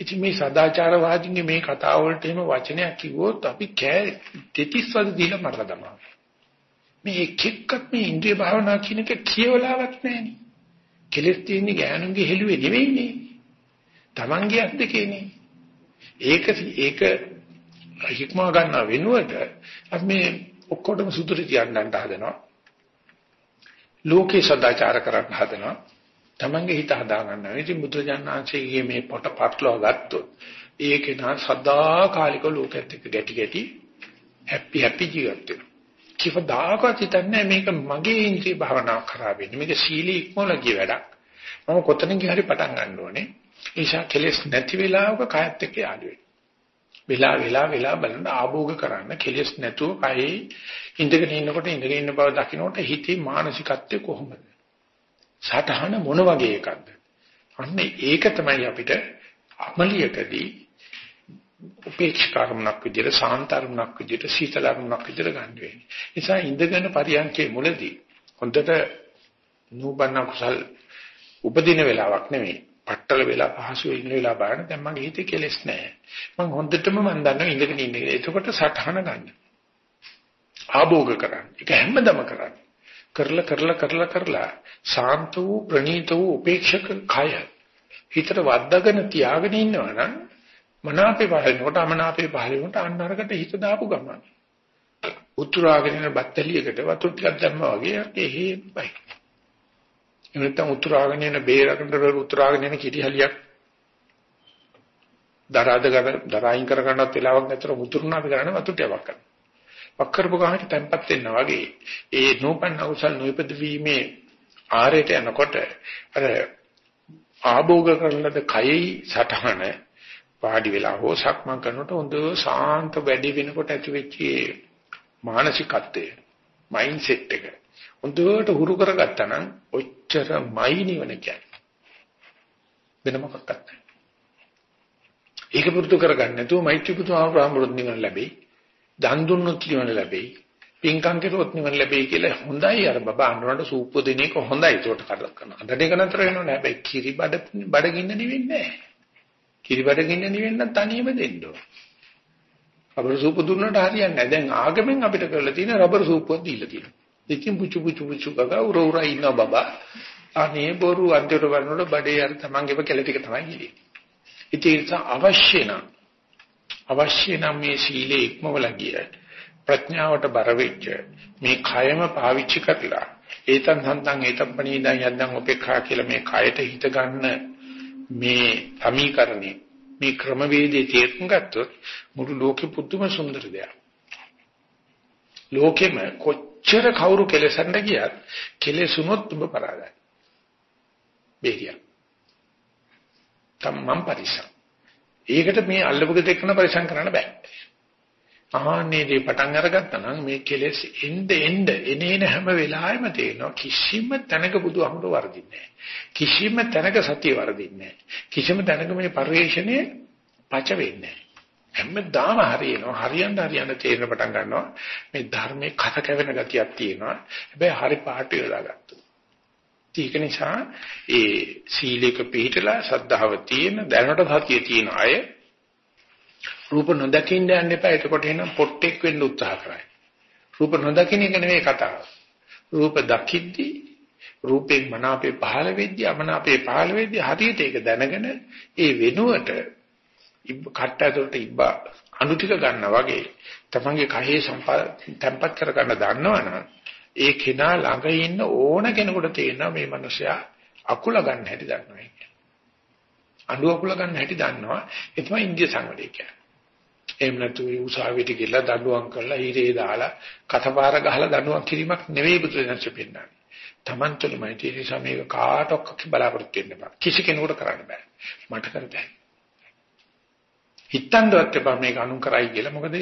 ඉතින් මේ සදාචාරවාදීන්ගේ මේ කතාව වලට එහෙම වචනයක් කිව්වොත් අපි කෑ දෙතිස් වද දීලා මරලා දමනවා. මේ එක් එක්කත් මේ ඉන්ද්‍රිය භාවනා කියන එක කියවලාවක් නැහෙනි. කෙලස් තියෙන්නේ ගෑනුන්ගේ හෙළුවේ නෙවෙයිනේ. Tamange අත් දෙකේනේ. ඒක ඒක හික්මා ගන්න වෙනුවට අපි මේ ඔක්කොටම සුදුරි තියන්නට හදනවා. ලෝකේ සදාචාර කරන්න හදනවා. Tamange හිත හදා ගන්නවා. ඉතින් බුදුජානනාංශයේ මේ පොට පටලවා ගත්තොත් ඒක නා සදාකාලික ලෝකෙත් එක්ක ගැටි ගැටි හැපි හැපි ජීවත් වෙනවා. කිවදාකවත් හිතන්නේ මේක මගේ ඉන්ද්‍රිය භාවනාව කරා වෙන්නේ. මේක සීලී ඉක්මවල ගිය වැඩක්. මම කොතනින් හරි පටන් ගන්න ඕනේ. ඒෂා කෙලස් නැති වෙලාවක කයත් එක්ක යාළු වෙන්න. වෙලා වෙලා වෙලා බලන්න ආභෝග කරන්න කෙලස් නැතුව කයි ඉඳගෙන ඉන්නකොට ඉඳගෙන ඉන්න බව දකින්නකොට හිතේ මානසිකත්වය කොහොමද? සටහන මොන වගේ එකක්ද? අන්න ඒක තමයි අපිට අමලියකදී උපේක්ෂකරණක් විදිහට සාන්තරණක් විදිහට සීතලරණක් විදිහට ගන්න වෙන්නේ. නිසා ඉඳගෙන පරියන්කේ මුලදී හොඳට නූබන්න කුසල් උපදින වෙලාවක් නෙමෙයි. පట్టල වෙලා පහසුවේ ඉන්න වෙලාව බලන්න දැන් මගේ හිතේ කෙලෙස් නැහැ. මම හොඳටම මම දන්නවා ඉඳගෙන ඉන්නේ. එතකොට සටහන ගන්න. ආභෝග කරන්න. ඒක හැමදම කරන්න. කරලා කරලා කරලා කරලා සාන්ත වූ ප්‍රණීත වූ උපේක්ෂක කය හිතට වද්දාගෙන තියාගෙන ඉන්නවනම් මනාපේ පහලනකොට අමනාපේ පහලනකොට අන්න අරකට හිත දාපු ගමන. උතුරාගෙන යන බත්තලියකට වතුර ටිකක් දැම්මා වගේ එහෙමයි. එනත්තම් උතුරාගෙන යන බේරකට උතුරාගෙන යන කිරිහලියක් දරාද දරායින් කර ගන්නත් වෙලාවක් නැතර උතුරුනා අපි කරන්නේ වතුර ටිකක් කරනවා. වක්කරපු ගානට තැම්පත් වෙනවා වගේ ඒ නෝපන්න උසල් නොයිපද වීමේ ආරයට යනකොට අර ආභෝග කරනද කයයි සටහන වාඩි වෙලා හෝ සක්මන් කරනකොට හොඳ සාන්ත වැඩි වෙනකොට ඇති වෙච්ච මානසිකත්වය මයින්ඩ් සෙට් එක හොඳට හුරු කරගත්තා නම් ඔච්චරමයි නිවන කියන්නේ. වෙන මොකක්වත් නැහැ. ඒක පුරුදු කරගන්න නැතුව මෛත්‍රී පුතුමාරාමෘත් නිවන ලැබෙයි. දන් දුන්නොත් නිවන ලැබෙයි. පින්කම් කෙරුවොත් නිවන ලැබෙයි කියලා හොඳයි අර බබා අඬනට සූප්පු දෙන එක හොඳයි. ඒකට කරලා කරනවා අඬන එක නතර වෙනව නෑ. හැබැයි කිරි බඩ බඩගින්න නෙවෙන්නේ නැහැ කිරිබඩ ගින්න නිවෙන්න තනියම දෙන්න ඕන. රබර් සූප දුන්නට හරියන්නේ නැහැ. දැන් ආගමෙන් අපිට කරලා තියෙන රබර් සූපුවක් දීලා තියෙනවා. ඉතින් පුචු පුචු පුචු ගගා උර උර ඉන්න බබා. අනේ බොරු අන්තිමට බලනකොට බඩේ අර තමන්ගේම කෙල ටික තමයි ගියේ. ඉතින් අවශ්‍ය නම් අවශ්‍ය නම් මේ සීලේ ඉක්මවල ගිය ප්‍රඥාවට බර වෙච්ච මේ කයම පාවිච්චි කරලා ඒතන් හන්තන් ඒතම් පණීදා යද්දන් උපේක්ෂා කියලා මේ කයට හිත ගන්න මේ සමීකරණේ මේ ක්‍රමවේදයේ තේරුම් ගත්තොත් මුළු ලෝකෙ පුදුම සුන්දර දෙයක්. ලෝකෙම කොච්චර කවුරු කෙලසන්න ගියත් කෙලසුනොත් ඔබ පරාදයි. බේරිය. තමම් පරිසම්. ඒකට මේ අල්ලපු දෙකන පරිසම් කරන්න බෑ. ආහනේ දේ පටන් අරගත්තා නම් මේ කෙලෙස් එන්න එන්න එනේන හැම වෙලාවෙම තේනවා කිසිම තැනක බුදුහමර වර්ධින්නේ කිසිම තැනක සතිය වර්ධින්නේ කිසිම තැනක මේ පරිශ්‍රණය පච වෙන්නේ හැමදාම හරියනවා. හරියන්න හරියන්න තේරෙන පටන් ගන්නවා. මේ ධර්මයේ කත කැවෙන ගතියක් තියෙනවා. හැබැයි හරි පාට යොදාගත්තා ඒක නිසා ඒ සීලයක පිළිපදලා සද්ධාව තියෙන දැනට සතිය තියෙන අය රූප නොදකින්න යන්න එපා. එතකොට එනම් පොට්ටෙක් වෙන්න උත්සාහ කරයි. රූප නොදකින්න එක නෙවෙයි කතාව. රූප දකිද්දී රූපේ මනාපේ පහළ වෙද්දී අමනාපේ පහළ වෙද්දී හරියට ඒක දැනගෙන ඒ වෙනුවට කට්ට ඇතුළට ඉබ්බා අණු ටික ගන්නා වගේ තමන්ගේ කහේ තැම්පත් කර ගන්න දන්නවනම් ඒ කෙනා ළඟ ඉන්න ඕන කෙනෙකුට තේරෙනවා මේ මිනිසයා අකුල ගන්න හැටි දන්නවා අඬුව කුල ගන්න හැටි දන්නවා. ඒ තමයි ඉන්දිය සංවරය කියන්නේ. එහෙම නැතු උසාවියට ගිහලා දඬුවම් කරලා ඊරේ දාලා කතපාර ගහලා දඬුවම් කිරීමක් නෙවෙයි බුදුරජාණන් පෙන්නන්නේ. Taman තුළමයි තියෙන නිසා මේක කාටවත් බලාපොරොත්තු වෙන්න බෑ. කිසි කෙනෙකුට කරන්න බෑ. මට කරදැයි. හිතන්නවත් එපා මේක අනුන් කරයි කියලා. මොකද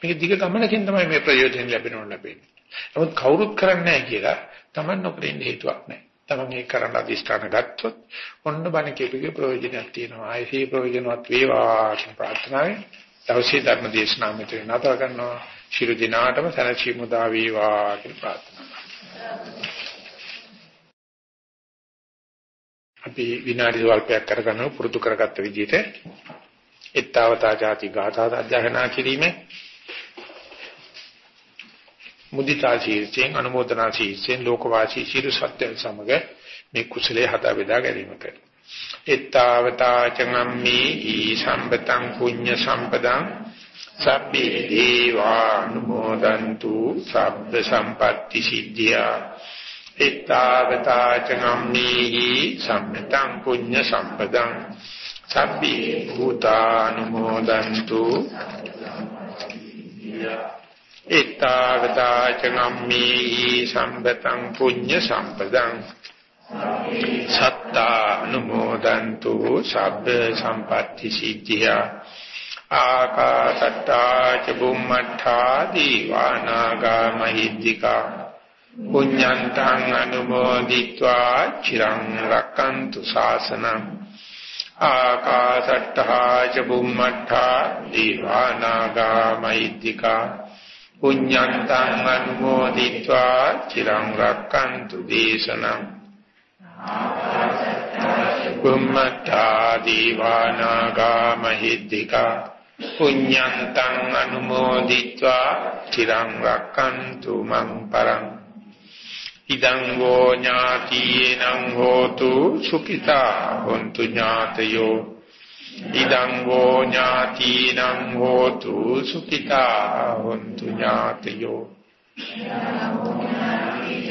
මේක දිග ගමනකින් තමයි මේ ප්‍රයෝජන ලැබෙනව ලැබෙන්නේ. නමුත් කවුරුත් කරන්නේ නැහැ කියලා Taman නොකර ඉන්න හේතුවක් නැහැ. Taman ඒක කරන්න අදිස්ථාන ගත්තොත් ඔන්න බණ කියපිගේ ප්‍රයෝජනයක් තියෙනවා. ආයේ ප්‍රයෝජනවත් වේවා කියන ප්‍රාර්ථනාවෙන් දවසේ ධර්ම දේශනාව මෙතන නතර කරනවා. ශිරු දිනාටම සැනසීම උදා වේවා කියන ප්‍රාර්ථනාව. අපි විනාඩි ස්වල්පයක් කරගන්න පුරුදු කරගත්ත විදිහට ettavata jati gata අධ්‍යයනා කිරීමේ මුදිතා ශීර්ෂයෙන් අනුමೋದනා ශීර්ෂයෙන් ලෝකවාසී ශිරු සත්‍ය සමග මේ කුසලයේ හදා බෙදා ගැනීමට ettavata චංගම්මි ඊ සම්පතං පුඤ්ඤ සම්පදං සබ්බේ දේවා අනුමෝදන්තු සබ්බ සම්පatti සිද්ධියා ettavata චංගම්මි ඊ සම්පතං පුඤ්ඤ සම්පදං සබ්බේ භූතානුමෝදන්තු ittavata චගම්මේ සම්පතං පුඤ්ඤ සම්පදං සත්තා අනුමෝදන්තු සබ්බ සම්පatti සිද්ධියා. ආකාසට්ටා ච බුම්මඨා දීවානාගා මහිද්దికා. පුඤ්ඤන්තං අනුමෝදිत्वा චිරං රක්칸තු ශාසනං. ආකාසට්ටා ච බුම්මඨා දීවානාගා මහිද්దికා. පුඤ්ඤන්තං අනුමෝදිत्वा චිරං රක්칸තු දේශනං. බුම්මත්තා දීවානාගා මහිද්దికා පුඤ්ඤන්තං අනුමෝදිත්වා চিරං රක්칸තු මං පරං ඉදං වෝ ඥාතියේනං හෝතු සුඛිතා හොන්තු ඥාතයෝ ඉදං වෝ ඥාතිනං හෝතු සුඛිතා හොන්තු ඥාතයෝ ඉදං වෝ ඥාතිනං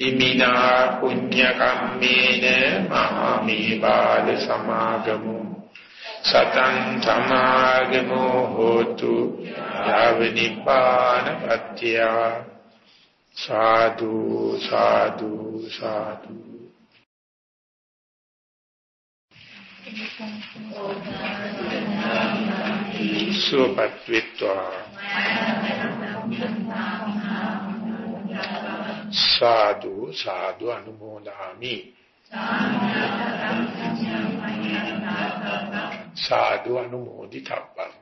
ඉමිනා පුඤ්ඤ කම්මේන ආමේ බාල සමාගමෝ සතං සමාගමෝ හෝතු යාව නිපාන පත්‍තිය සාදු සාදු සාදු. සුවපත් විත්වා. සාදු සාදු අනුමෝදාමි. සාදු අනුමෝදිතබ්බං.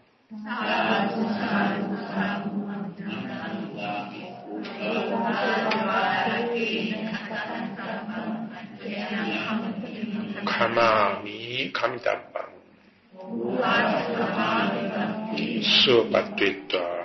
khamaami කමිතබ්බං. සුපත්ත්වා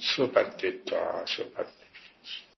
සුපත්තිත්වා සුපත්